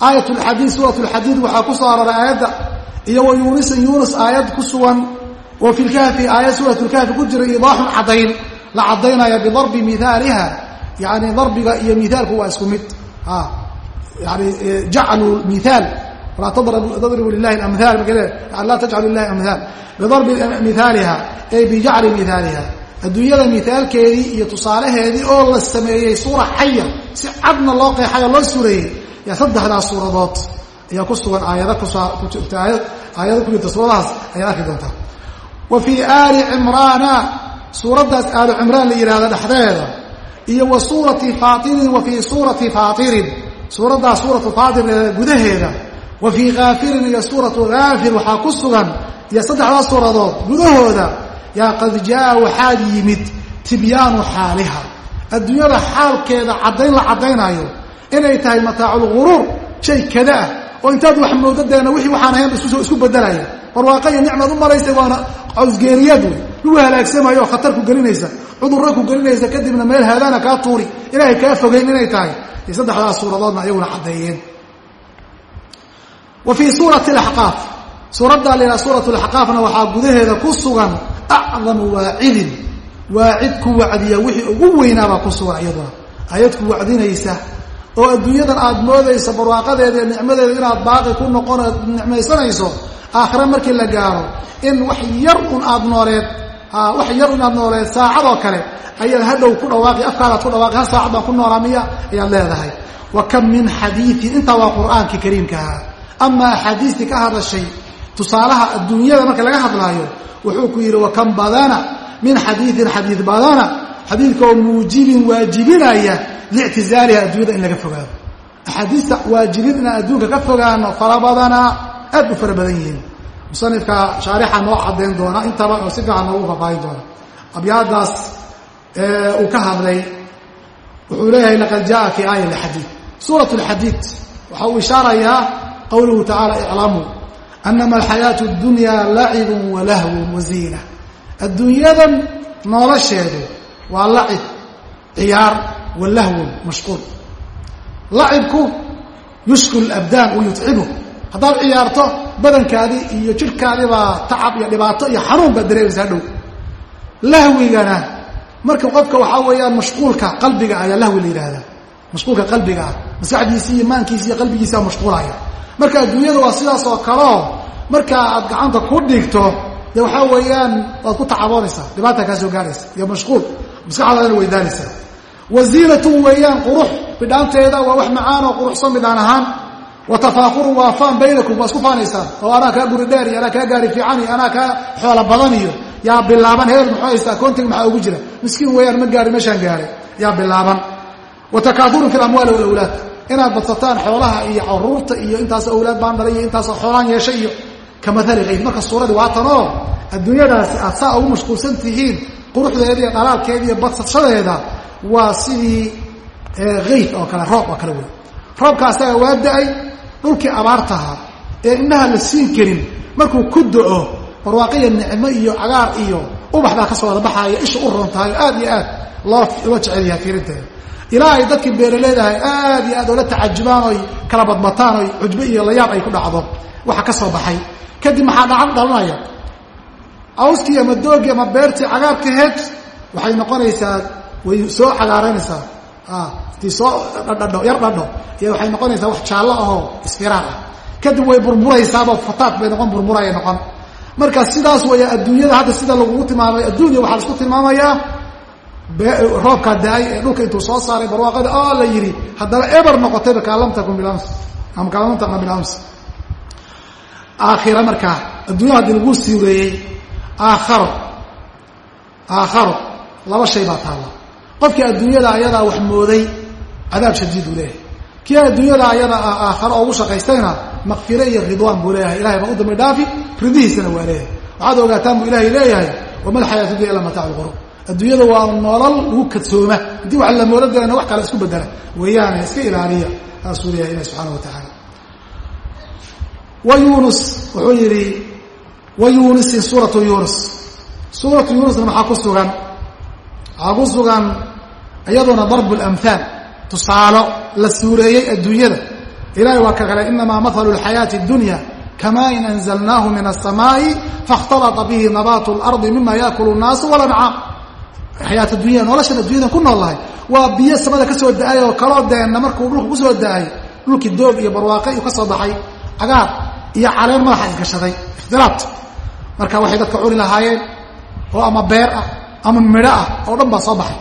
aayat lxadiid suurat lxadiid waxaa ku soo aroray aayadda iyo wa yuunisin yuunus aayad ku sugan wa fi lkahfi aayad suurat lkahfi ku jira iidaaxun caddayn la caddaynaya bidarbi mihaaliha yani darbiga iyo mihaalku waa isku yani jaclu mihaal laa tadribu lilahi amhaal marka laa tajcalu lilahi amhaal bidarbi mihaaliha ay bijacli mihaaliha adduunyada mihaalkeedii iyo tusaalaheedii oo la sameeyey suura xaya si cadna loo qeexay oo loo sureeyey yaa saddexdaas suuradood ayaa ku sugan aayada ku jirta aayada ku jirta suuradahaas ayaad arki doontaa wa fii aali cimraana suuraddaas aalu cimraan la yidhahda dhexdeeda iyo wa suurati faatirin wa fii suurati suuraddaas suuratu faatir gudaheeda. Wa fii kaafirin iyo suuratu kaafir waxaa ku sugan iyo saddexdaa suuradood gudahooda. Yaa qad jaa waxaad yimid tibyaanu xaaliha. Adduunyada xaalkeeda caddayn la caddaynayo inay tahay mataaculguruur shay kada ah. Oo intaad wax moodadeena wixii waxaan ahayn isku bedelaya barwaaqo iyo nicmaad u malaysay waana cawsgeeriyaad wey lagu halaagsamayo oo khatar ku gelinaysa. Cudurro ku gelinaysa kadibna meel haadaana kaa tuuri. Ilaahay kaa fogeyn inay tahay. Iyo saddexdaas suuradoodna ayaguna caddeeyeen. Wa fii suurati alaxqaaf suuraddaa la suuratu laxqaafna waxaa gudaheeda ku sugan acdamu waacidin waacid ku wacdiya wixii ugu weynaabaa ku sugan iyaduna. Ayad ku wacdinaysa oo adduunyadan aad moodayso barwaaqadeeda nicmadeeda inaad baaqi ku noqon nicmaysanayso aakhire markii la gaaro in wax yar un aad nooleed wax yar un aad nooleed saacadoo kale ayaad hadhow ku dhawaaqi afkaadaad ku dhawaaqi hal saacad baan ku noolaa miya ayaad leedahay. Wa kam min xadiiin intaa waa qur'aankii kariimkaha ama axaadiistii ka hadashay tusaalaha adduunyada marka laga hadlaayo wuxuu ku yidhi wa kam badana min xadiiin xadiid badana xadiidka muujibin waajibinaya lictizaaliha adduunyada in laga fogaado. Axaadiista waajibin inaan adduunka ka fogaano fara badanaa aad u fara badan yihiin musanifka shaarixa noo caddayn doona intaba oo si fiican noogu faafaahin doona. Abyaadaas uu ka hadlay wuxuu leeyahay laqad jaa fi aaya lxadiid suurat lxadiid waxa uu ishaarayaa qowluhu tacaala iclamuu anama alxayaatu اdunya lacibun walahwun waziina adduunyadan nolosheedu waa lacib ciyaar walahwun mashquul. Lacibku yushku labdaan wa yutcibu haddaad ciyaarto badankaadii iyo jidhkaadibaa tacab iyo dhibaato iyo xanuun baad dareemaysaa dhow lahwigana marka qofka waxaa weeyaan mashquulka qalbiga ayaa lahwi la yidhaahdaa. Mashquulka qalbiga ah maskaxdiisii iyo maankiisi iyo qalbigiisaa mashquulaya. Marka adduunyada waa sidaas oo kaleo markaa aad gacanta ku dhigto dee waxaa weeyaan waad ku tacaboonaysaa dhibaata kaa soo gaaraysa iyo mashquul maskaxdaadana weydaanaysaa waziinatun weeyaan qurux bidhaanteeda waa wax macaan oo quruxsan bidhaan ahaan wa tafaaqurun waa faan baynakum waa isku faanaysaan oo anaa kaa guri dheer iyo anaa kaa gaari fiican iyo anaa kaa xoola badan iyo yaa bilaaban. Heel muxuu haystaa? Koontiga maxaa ugu jira? Miskiin weeyaan ma gaari meeshaan gaaray yaa bilaaban. Wa takaadurun fi lamwaali walawlaad inaad badsataan xoolaha iyo carruurta iyo intaasoo awlaad baan dhalay iyo intaasoo xoolaan yeeshay iyo ka maali kayd marka suuradii waatanoo adduunyadaasi aad saa ugu mashquulsan tihiin quruxdeeda iyo dhalaalkeeda iyo badsashadeeda waa sidii kayd oo kale roob oo dhulkii abaartaha ee indhaha la siin karin markuu ku do-o barwaaqiya nicmo iyo cagaar iyo ubax baa ka soo wada baxaaya isha u rontahay aad iyo aad loo loo jecel yahay fiirinteeda. Ilaa ay dadkii beeraleedahay aad iyo aad oola tacajubaan oy kala badbataan oy cujbo iyo layaab ay ku dhacdo waxa ka soo baxay. Kadib maxaa dhacan dhalanaya awskii ama doogii ama beertii cagaarkaheed waxay noqonaysaa way soo cagaaranaysaa tii soo dhadhadho yar dhadho. Iyo waxay noqonaysaa wax jaallo ahoo isfiraar ah. Kadib way burmuraysaaba fataad bay noqon burmuraya noqon. Marka sidaas weya adduunyada hadda sida lagugu tilmaamay adduunya waxaa la isku tilmaamayaa roobkaa da'ay ee dhulka intuu soo saaray barwaaqada oo la yidhi haddana eber noqotayba kaa lam takun bilams ama kaa lam takun bilams aakhira markaa adduunya haddii lagu siireeyey aakharo aakharo laba shay baa taalla. Qofkii adduunyada ayadaa wax mooday cadaab shadiid uu leeyahay. Kii adduunyada ayada aakharo oogu shaqaystayna makfire iyo ridwaan buu leeyahay. Ilahay baa u dambi dhaafi ridihiisana waa leeyahay. Waxaad ogaataan buu ilaahay leeyahay wama alxayaatu dunya ila mataac lqurub adduunyada waa nolol lagu kadsooma. Haddii wax la moola dirana wax kale isku bedela weeyaane iska ilaaliya. Saasuu leeyahay ilahi subxana wa tacaala wa yunus wuxuu yidhi wa yunusin suuratu yunus suuratu yunusna maxaa ku sugan? Waxaa ku sugan iyaduna darbu lamhaal tusaalo la suureeyey adduunyada ilahay waa ka kale inamaa mahalu lxayaati اdunya kama in anzalnaahu min aلsamaaءi faاkhtalطa bihi nabaatu اlardi mima yaakulu الnaasu walancaam xayaat dunya noloshan addunyada ku nool lahay waa biyo samada ka soo da-ay oo kaloo deenna markuu dhulka kusoo da-ay dhulkii doog iyo barwaaqe iyuu ka soo baxay cagaar iyo caleen madaxa isgashaday ikhtilaat marka waxay dadka cuni lahaayeen oo ama beer ah ama midho ah oo dhan baa soo baxay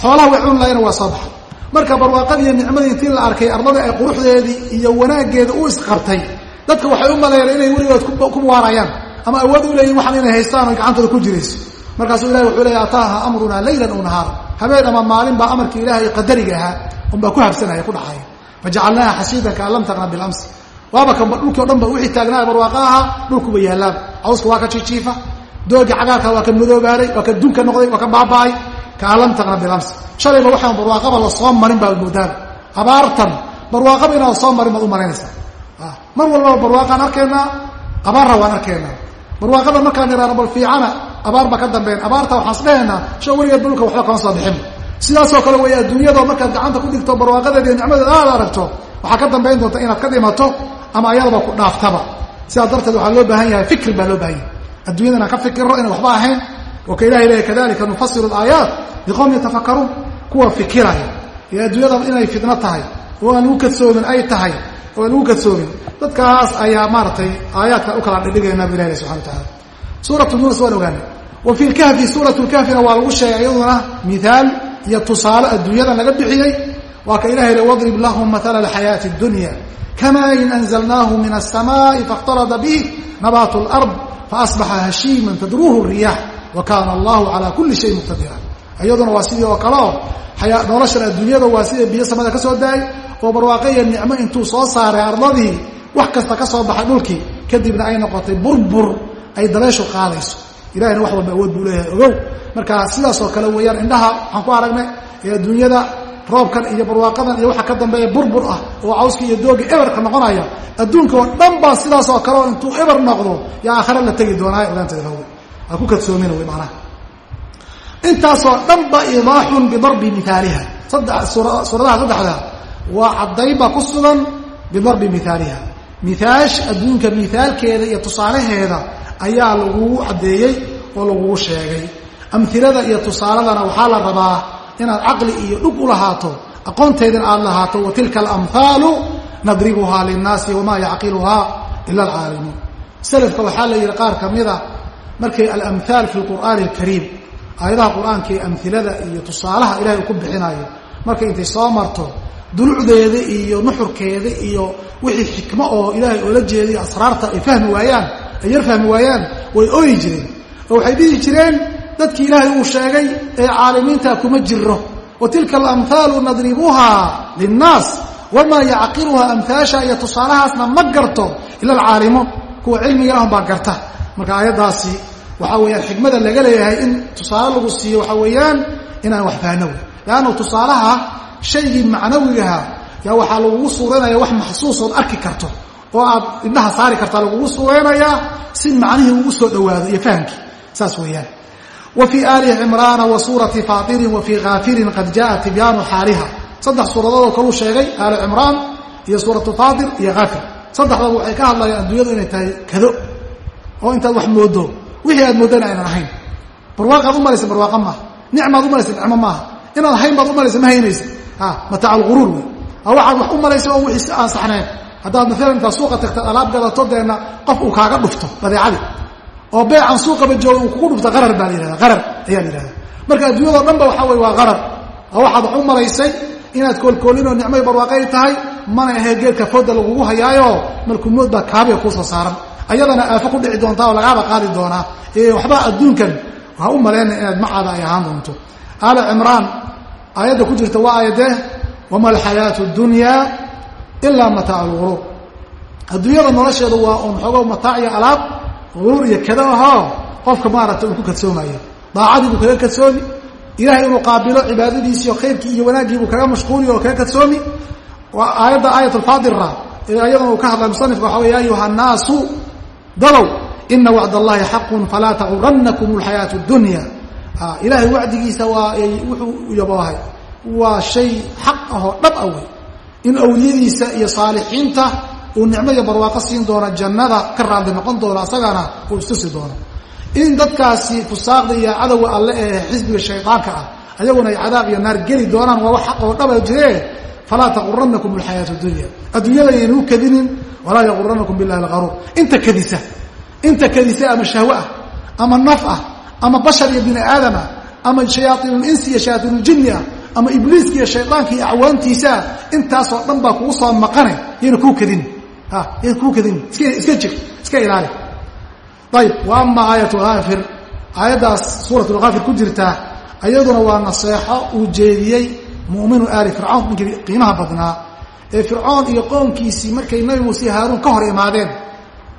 xoolaha way cuni lahayna waa soo baxay marka barwaaqadii iyo nicmadii intii la arkay ardadii ay quruxdeedii iyo wanaaggeeda u isqabtay dadka waxay u maleeyeen inay weligood ku waarayaan ama awood u leeyihiin waxan inay haystaan oo gacantooda ku jirayso. Markaasuu ilahi wuxuu leeya ataaha amrunaa laylan u nahaara habeen ama maalin baa amarkii ilaahay qadariga ahaa unbaa ku habsanaya ku dhacaya. Fajacalnaaha xasiidan kaan lam taqna bilams waaba ka dhulkii o dhan ba wixii taagnaa barwaaqo ahaa dhulkuba yaallaaba cawska waa ka jijiifa doogii cagaarka waa ka madoobaaday waa ka dunka noqday waa ka baaba'ay kaalam taqna bilams shalayba waxaan barwaaqaba la soo marin baa moodaaba abaartan barwaaqaba inaan soo marin baad u malaynaysaa mar walbaba barwaaqaan arkaynaa abaarra waan arkaynaa barwaaqada markaan idhaano bal fiicana abaar ba ka dambeyn. Abaarta waxaan isdhehaynaa sho weligeed dhulka waxba kama soo bixin. Sidaasoo kale wey adduunyado markaad gacanta ku dhigto barwaaqadeeda iyo nicmadeeda aad aragto waxaa ka dambayn doonta inaad ka dhimato ama ayadaba ku dhaaftaba. Sidaas darteed waxaa loo baahan yahay fikri baa loo baahan yahay. Adduunyada ka fikirno inaan waxba ahayn ka ilahay leeya kadalika nufasilu alaayaat liqowm yatafakaruun kuwa fikiraya ee adduunyada inay fitno tahay oo aan lagu kadsoomin ay tahay oo aan lagu kadsoomin dadkaas ayaa maaragtay aayaadka u kala dhidhigaynaa bu ilah le subxana wataala suuratu yuunus waan ogaanay wa fi lkahfi suuratu lkahfina waa lagu sheegay iyaduna miaal iyo tusaale adduunyadan laga bixiyey waa ka ilahay le wadrib lahum maala alxayaati dunya kamayin anzalnaahu min alsamaai fakhtalada bih nabaatu lard faasbaxa hashiiman tadruuhu riyax wa allahu calى kuli shay muqtadira iyaduna waa sidii oo kale oo adduunyada waa sidii biyo samada ka soo daay oo barwaaqo iyo nicmo intuu soo saaray ardadii wax kasta ka soo baxay dhulkii kadibna ay noqotay burbur ay dabeeshu qaadayso ilahina wax walba awood buu leeyahay ogow. Marka sidaasoo kale weeyaan indhaha waxaan ku aragnay ee adduunyada roobkan iyo barwaaqadan iyo waxa ka dambeeya burbur ah oo cawska iyo dooga eberka noqonaya adduunka oo dhan baa sidaasoo kale oo intuu eber noqdo yaa aakhare la tegi doonaa ogaanteeda waa ku kadsoomin wy maanaha intaasoo dhan ba idaaxun bidarbi miaaliha suuradaha saddexda. Waa caddaynba ku sugan bidarbi miaaliha miaash adduunka miaalkeeda iyo tusaalaheeda ayaa lagugu caddeeyey oo lagugu sheegay. Amhilada iyo tusaaladana waxaa la rabaa inaad caqli iyo dhug u lahaato aqoonteedina aad lahaato wa tilka alamhaalu nadribuhaa linnaasi wamaa yacqiluhaa ila alcaalimuun selafka waxaa la yidhi qaar ka mida markay alamhaal fi lqur'aani alkariim aayadaha qur'aanka ee amhilada iyo tusaalaha ilahay uu ku bixinayo markay intay soo marto dulucdeeda iyo nuxurkeeda iyo wixii xikmo oo ilaahay oola jeeday asraarta ay fahmi waayaan ay yar fahmi waayaan way ooyi jireen. Oo waxay dhihi jireen dadkii ilaahay uu sheegay ee caalimiinta kuma jiro wa tilka alamhaalu nadribuhaa linnaas wamaa yacqiluhaa amhaasha iyo tusaalahaasna ma garto ila alcaalimuun kuwa cilmiga lahum baa garta. Marka aayaddaasi waxaa weeyaan xikmada laga leeyahay in tusaale lagu siiyo waxaa weeyaan inaan wax fahno wey tusaalaha shaygii macnawigaha yaa waxaa lagugu suureynaya wax maxsuusood arki karto oo aad indhaha saari kartaa lagugu suureynayaa si macnihii ugu soo dhowaado iyo fahamkii. Saas weeyaan. Wa fii aali cimraana wa suurati faatirin wa fii kaafirin qad jaa tibyaanu xaaliha saddex suuradoodoo kaluu sheegay aali cimraan iyo suuratu faatir iyo kaafir saddexdaba waxay ka hadlayaan adduunyadu inay tahay kado oo wixii aad moodana aynan ahayn. Barwaaqaad u malaysa barwaaqa maaha nicmaad u malaysa nicmo maaha inaad hayn baad u malaysa ma haynaysa. Mataac alquruur wey waxaad wax u malaysa oo wixii aan saxnayn haddaad maalan intaad suuqa tagtad alaab gadato deena qof uu kaaga dhufto badeecadii oo beecan suuqaba jooga uu kugu dhufto qarar baa la yihahda qarar ayaa la marka adduunyadao dhan ba waxaa weye waa qarar. Oo waxaad wax u malaysay inaad koolkoolin oo nicmay barwaaqay tahay mana ahee geedka fooda lagugu hayaayo malkumood baa kaabiga kuusoo saaran ayadana aafo ku dhici doontaa oo lagaaba qaadi doonaa ee waxba adduunkan ha u malayna inaad macaada ay ahaan doonto. Aali cimraan aayadda ku jirta waa aayadee wama alxayaatu dunyaa ilaa mataac alguruur adduunyada nolosheedu waa un xoogo mataac iyo alaab guruur iyo kada ahoo qofka maaragtay uu ku kadsoomayo. Daacadii buu kaga kadsoomi ilahay inuu qaabilo cibaadadiisiiyo khayrkii iyo wanaaggii buu kaga mashquuli oo kaga kadsoomi. Aayadda aayat alfaadira iyadana uu ka hadlay musanifka waxa wey ya ayuha annaasu dalow ina wacd allahi xaqun falaa taguranakum alxayaatu dunya. Ilaahay wacdigiisa waa wuxuu yaboohay waa shay xaq ahoo dhab a wey. In awliyadiisa iyo saalixiinta uu nicmo iyo barwaaqo siin doono jannada ka raadli noqon doono asagana uu istusi doono. In dadkaasi fusaaqda iyo cadowga alle ee xisbiga shaydaanka ah ayaguna ay cadaab iyo naar geli doonaan waa wax xaq oo dhaba jiree falaa taguranakum alxayaatu dunya adduunyada yaynuu kadinin walaa yaguranakum billahi algaruur inta kadisa inta kadisa ama shahwe ah ama naf ah ama bashar iyo bini aadam ah ama shayaaiinulinsi iyo shayaaiinuljinni ah ama ibliiska iyo shaydaanka iyo acwaantiisaa intaasoo dhan baa kugu soo maqane yayna kuu kadin yayna kuu kadin iska jir iska ilaali ayib wa aayatu haafir aayaddaas suuratulhaafir ku jirtaa ayaduna waa naseexo uu jeediyey mu'minu aali fircawn ninkii qiimaha badnaa ee fircoon iyo qoonkiisii markay nabi muuse haaruun ka hor imaadeen.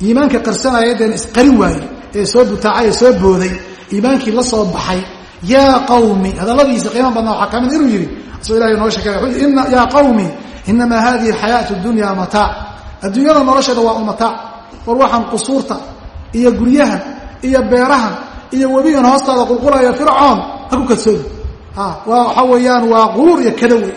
Iimaanka qarsanaya deen isqarin waayey ee soo butaacay ee soo booday. Iimaankii la soo baxay yaa qawmi hadalladiisa qiima badnaa waxaa ka mid inuu yidhi asoo ilahay noo yidhi yaa qawmi inamaa hadihi alxayaatu dunya mataac adduunyada nolosheeda waa un mataac war waxaan qusuurta iyo guryahan iyo beerahan iyo webigan hoostaada qulqulaya fircoon ha ku waxa weeyaan waa quruur iyo kada wey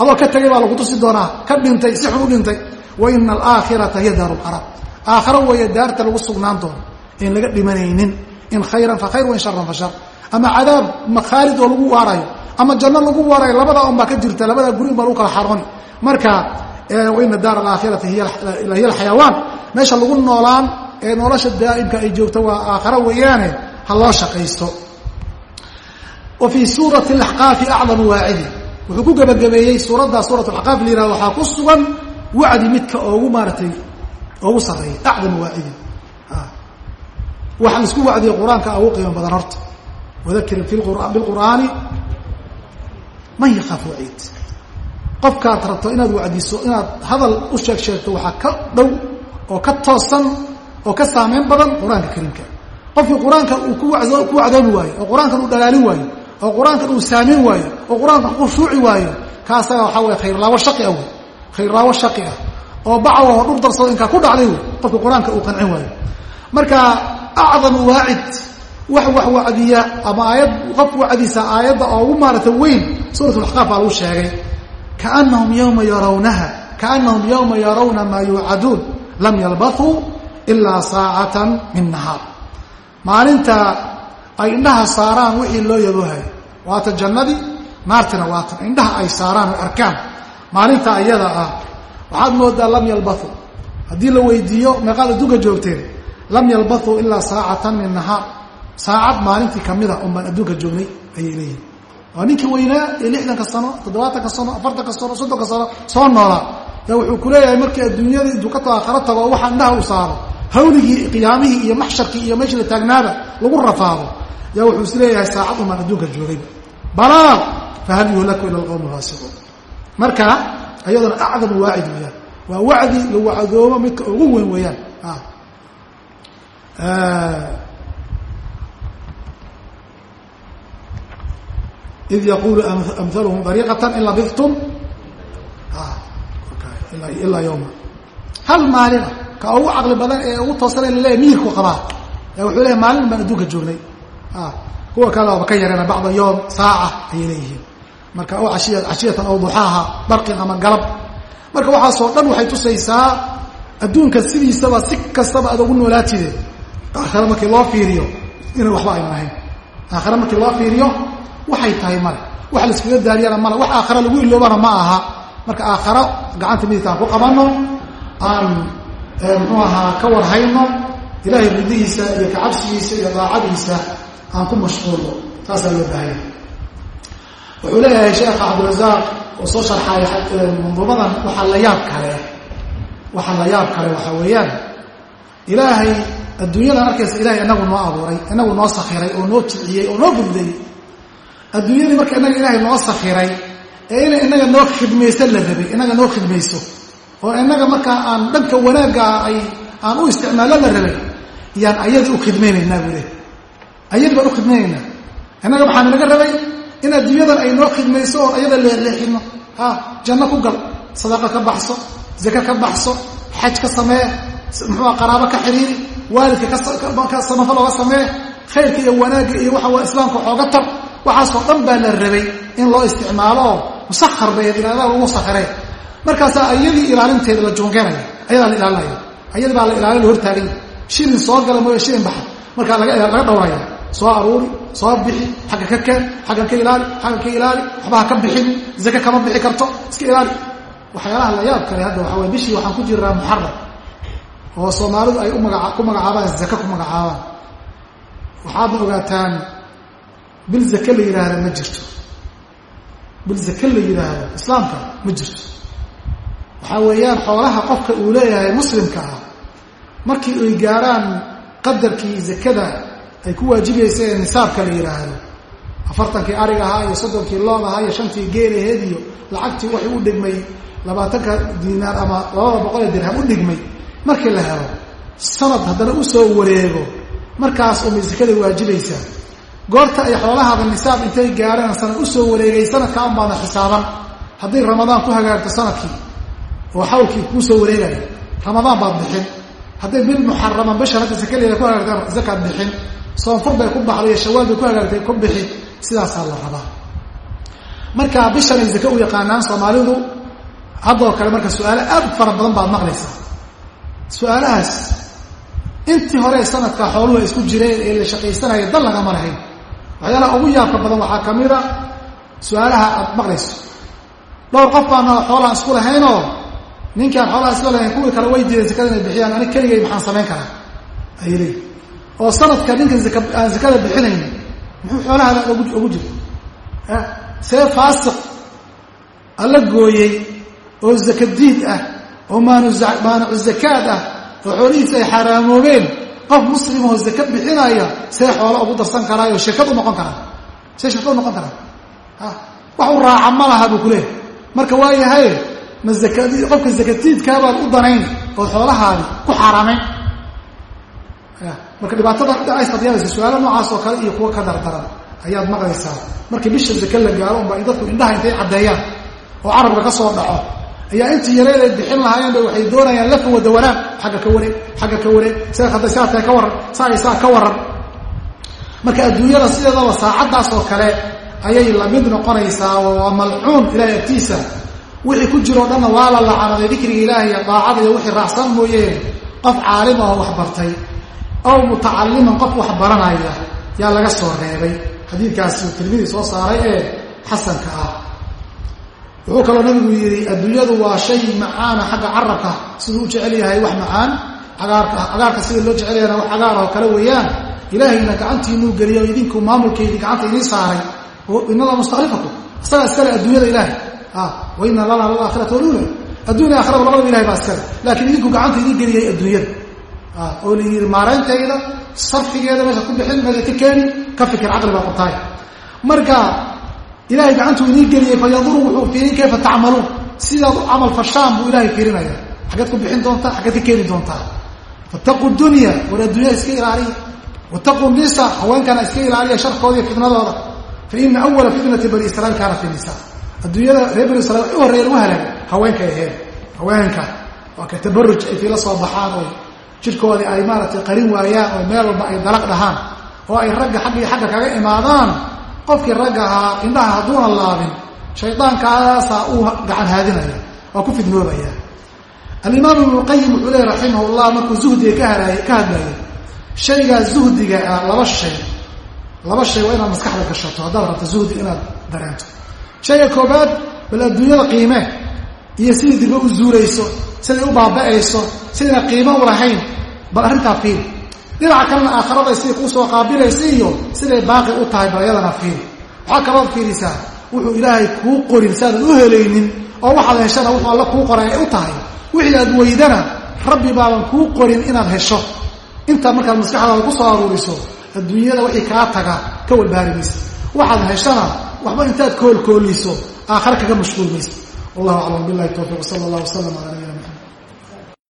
adoo ka tegay baa lagu tusi doonaa ka dhintay si xun u dhintay. Wa ina alaakhirata hiya daaru lqaraar aakharo weeye daarta lagu sugnaan doono in laga dhimanaynin in khayran fa khayr wain sharan fa shar ama cadaab makhaalid oo lagu waarayo ama janno lagu waarayo labadaa un baa ka jirta labadaa guri un baa lagu kala xarooni marka waina daar alaakhirata hiya alxayawaan. Meesha lagu noolaan ee nolosha daa'imka ay joogto waa aakharo weeyaane ha loo shaqaysto wa fii suurati alaxqaafi acdamu waacidi. Wuxuu ku gebagabeeyey suuraddaa suurat alaxqaaf la yihahdo waxaa ku sugan wacdi midka oogu maaratay oogu sarreeya acdamu waacidi. Waxa la isku wacdiya qur'aanka ugu qiimo badan horta. Wadakir bilqur'aani man yakaafu waciid. Qofkaad rabto inaad wacdiso inaad hadal u sheeg sheegto waxaa ka dhow oo ka toosan oo ka saameyn badan qur'aanka kariimka. Qofkii qur'aanka uu ku wacdoomi oo qur'aankan uu dhalaalin oo qur'aankan uu saameyn waayo oo qur'aanka khushuuci waayo kaasaga waxaa wey khayrlaawo shaqi ah wey khayrlaawo shaqi ah. Oo bacwa oo dhur darsado inkaa ku dhacday wey qofkii qur'aanka uu qancin waayo. Marka acdamu waacid wax wax wacdiya ama aayad qof wacdiisa aayadda oogu maarata weyn suurat laxqaaf baa lagu sheegay. Kaanahum yowma yarawnaha kaanahum yowma yarawna maa yuucaduun lam yalbathuu ilaa saacatan min nahaar. Maalinta ay indhaha saaraan wixii loo yaboohay waata jannadii naartina waatan indhaha ay saaraan oo arkaan. Maalinta ayada ah waxaad moodaa lam yalbathuu haddii la weydiiyo meeqaad adduunka joogteen. Lam yalbathuu ilaa saacatan min nahaar. Saacad maalintii kamida un baan adduunka joognay ayay leeyihiin waa ninkii weynaa ee lixdanka sano toddobaatanka sano afartanka sano soddonka sano soo noolaa. Yaa wuxuu ku leeyahay markii adduunyada intuu ka aakharo tago waxa indhaha u saaro. Hawligii qiyaamihii iyo maxsharkii iyo meeshii la taagnaada lagu rafaado yaa wuxuu is leeyahay saacad un baan adduunka joogayba balaaq fahal yuhlaku ila alqowm faasiquun marka ayaduna acdamu waacid weeyaan. Waa wacdi la wacdoomo midka ugu weyn weeyaan. Id yaqulu amhaluhum dariiqatan in labidtum ilaa yowma hal maalina ka ugu caqli badan ee ugu toosana laleeyahy miyirku qabaa. Wuxuu leeyahy maalin baan adduunka joognay kuwa kale oba ka yareena bacda yowm saaca ayay leeyihiin. Marka cashiyatan aw duxaaha barqin ama galab. Marka waxaasoo dhan waxay tusaysaa adduunka sidiisaba si kastaba aad ugu noolaatide aakhare markii loo fiiriyo inay waxba aynan ahayn. Aakhare markii loo fiiriyo waxay tahay male. Wax la iskaga daariyana male. Wax aakhare lagu iloobana ma aha. Marka aakharo gacanta midigta aan ku qabanno aan muxuu ahaa ka warhayno ilaahay ridihiisa iyo kacabsigiisa iyo daacadiisa aan ku mashquulno taasaa loo baahanya wuxuu leeyahay sheekha cabdirasaaq oo soo sharxaay manduumadan waxaa la yaab kale waxaa la yaab kale waxaa weeyaan ilaahay adduunyadan arkaysa ilahay inagu noo abuuray inagu noo sakhiray oo noo jiciyey oo noo gudday adduunyadii marka inaga ilaahay noo sakhiray ee inay inaga noo khidmayso la rabay inaga noo khidmayso. Oo inaga markaa aan dhanka wanaaggaa ay aan u isticmaallo la rabay yaan ayadii u khidmaynaynaa buu leh ayadii baan u khidmaynaynaa. Innaga waxaa naga rabay in adduunyadan ay noo khidmayso oon ayada leexleexino janno ku gal. Sadaqo ka baxso zake ka baxso xaj ka samee muxuua qaraabo ka xiriiri waalidka ka samafal oga samee khayrka iyo wanaagga iyo waxa waa islaamka xooga tar. Waxaasoo dhan baa la rabay in loo isticmaalo. Oo musahar bay ilaada lagu sakhiree markaasaa ayadii ilaalinteeda la joonganaya ayadaa la ilaalinaya ayadii baa la ilaalin la shilin soo gala mooya shilin baxa markaa laga dhawraya soo aruuri soo bixi xagga ka keen xaggan ka ilaali xaggan ka ilaali waxba ha ka bixin zake kama bixi karto iska ilaali. Waxyaalaha la yaab kale hadda waxaa way bishii waxaan ku jiraa muxaram oo soomaalidu ay umaga ku magacaabaan zake ku magacaabaan. Waxaadna ogaataan bil zake la yidhaahda ma jirto. Bil zake la yidhaahdo islaamka ma jirto. Waxaa weeyaan xoolaha qofka uu leeyahay muslimka ah markii ay gaaraan qadarkii zakada ay ku waajibaysa ee nisaabka la yidhaahdo afartankii arig ahaa iyo soddonkii lood ahaa iyo shantii geelaheed iyo lacagtii waxay u dhigmay labaatanka diinaar ama labada boqol ee dirham u dhigmay. Markii la helo sanad haddana u soo wareego markaas umay sakada waajibaysaa goorta ay xoolahaada nisaab intay gaareen sanad u soo wareegay sanadkaa un baadna xisaaban. Hadday ramadaan ku hagaagto sannadkii oo xawlkii kuu soo wareegaya ramadaan baad bixin. Hadday bil muxarama bishan hadda sakaleeda ku hagaagtaan zakaad bixin soonfur bay ku baxday shawaal bay ku hagaagtay ku bixi sidaasaa la rabaa. Marka bishan ay zake u yaqaanaan soomaalidu haddoo kale marka su'aalo aad u fara badan baad maqlaysaa. Su'aalahaas intii hore sanadka xooluhu isku jireen ee la shaqaysanaya dan lagama lahayn waxyaalaha ugu yaabka badan waxaa ka mid a su'aalaha aad maqlayso. Dhowr qof baana xoolaha isku lahaynoo ninkaan xoolaha isku lahayn kuwii kale way diideen zakada inay bixiyaan anig keligay maxaan samayn karaa? Ayay leeyihi oo sanadka ninkan zaka aan zakada bixinayn muxuu xoolahaada ugu jiro see faasiq alla gooyey oo zakadiid ah oo maanu maanicu zakaad ah oo xoolihiisa ay xaaraamoobeen qof muslimoo zaka bixinaya see xoolo ugu darsan karaayo shirkad u noqon karaa? See shirkad u noqon karaa? Wax u raaca ma laha buu kuleehay marka waa yahay ma zakad qofka zakatiidkaabaad u danayn ood xoolahaadi ku xaaraamayn marka dhibaatada dhacaysa ad yeelaysa su'aalo noocaas oo kale iyo kuwo ka dardaran ayaad maqlaysaa. Markii bisha zake la gaaro unba dadku indhaha intay caddeeyaan oo carabka ka soo dhaco. Ayaa intii yareed ay bixin lahaayeen ba waxay doonayaan lafa wada wanaan xagga ka wareeg xagga ka wareeg see hadday saa tahay ka warran saa ay saa ka warran marka adduunyada sideedaba saacaddaas oo kale ayay la mid noqonaysaa waa malcuun ilahay agtiisa. Wixii ku jiroo dhanna waa la lacanaday dikriga ilaahi iyo daacada iyo wixii raacsan mooyeen. Qof caalim oo wax bartay ow mutacaliman qof wax baranaya yaa laga soo reebay. Xadiidkaasi tirmidii soo saaray ee xasanka ah. Wuxuu kaloo nabigu yidhi adduunyadu waa shay macaana xagga carabka siduu u jecel yahay wax macaan. Cagaarka sida loo jecel yahayna wax cagaar oo kale weeyaan. Ilaahayna gacantiinuu geliyo idinku maamulkeydii gacanta idiin saaray. Inada mustalifakum isagaa iskale adduunyada ilaahay. Wa ina lana laakhirata walula addunya akhiraba labadaba ilahay baa iskale. Laakiin idinku gacanta idiin geliyay adduunyada oo la yidhi maarayntayda sarfigeeda meesha ku bixin meesha keeni ka fikir caqli baa qabtaay marka ilahay gacantuu inii geliyey fa wuxuu fiirin kayfa tacmaluun? Sidaad u camal fashaan buu ilahay fiirinaya xaggeed ku bixin doontaa xaggeed ka keeni doontaa. Fattaquu dunya war adduunyada iska ilaaliya. Wattaquu nisa haweenkana iska ilaaliya sharkooda iyo fitnadooda. Fa awala fitnati bani israiil kaana fi nisa adduunyada reer bani israiil u horreeyan u halaag haweenkay ahayd haweenka waa ka tabaruj ay fiila soo baxaan oo jidhkoodii ay maaragtay qarin waayaan oo meel walba ay dalaq dhahaan oo ay ragga xagga iyo xagga kaga imaadaan qofkii ragga ahaa indhaha hadduuna laabin shaydaankaasaa uu gacan haadinaya waa ku fidnoobaya alimaam ibnu qayim wuxuu raximah llah markuu zuhdiga ka halaayay ka hadlayay shaygaa zuhdiga ah laba shay laba shay waa inaad maskaxda gashato haddaad rabto zuhdi inaad dareento. Shayga koobaad bal adduunyada qiime iyo sidii diba u zuurayso siday u baaba'ayso sidayna qiimo u lahayn bal arrintaa fiil. Dhinaca kalena aakhirada siday kuu soo qaabilaysa iyo siday baaqi u tahay bal iyadana fiil. Waxaa kalood fiirisaa wuxuu ilaahay kuu qorin saadan u helaynin oo waxaad heshana wuxuu alla kuu qoray ay u tahay. Wixii aad weydana rabbi baaban kuu qorin inaad hesho. Intaa markaad maskaxdaada ku soo aruuriso adduunyada wixii kaa taga ka walbaari maysa waxaad heshana waxba intaad koolkooliso aakhare kaga mashquul maysa wallahu aclam billahi tawfiq. Sala allah wasalam ala nabina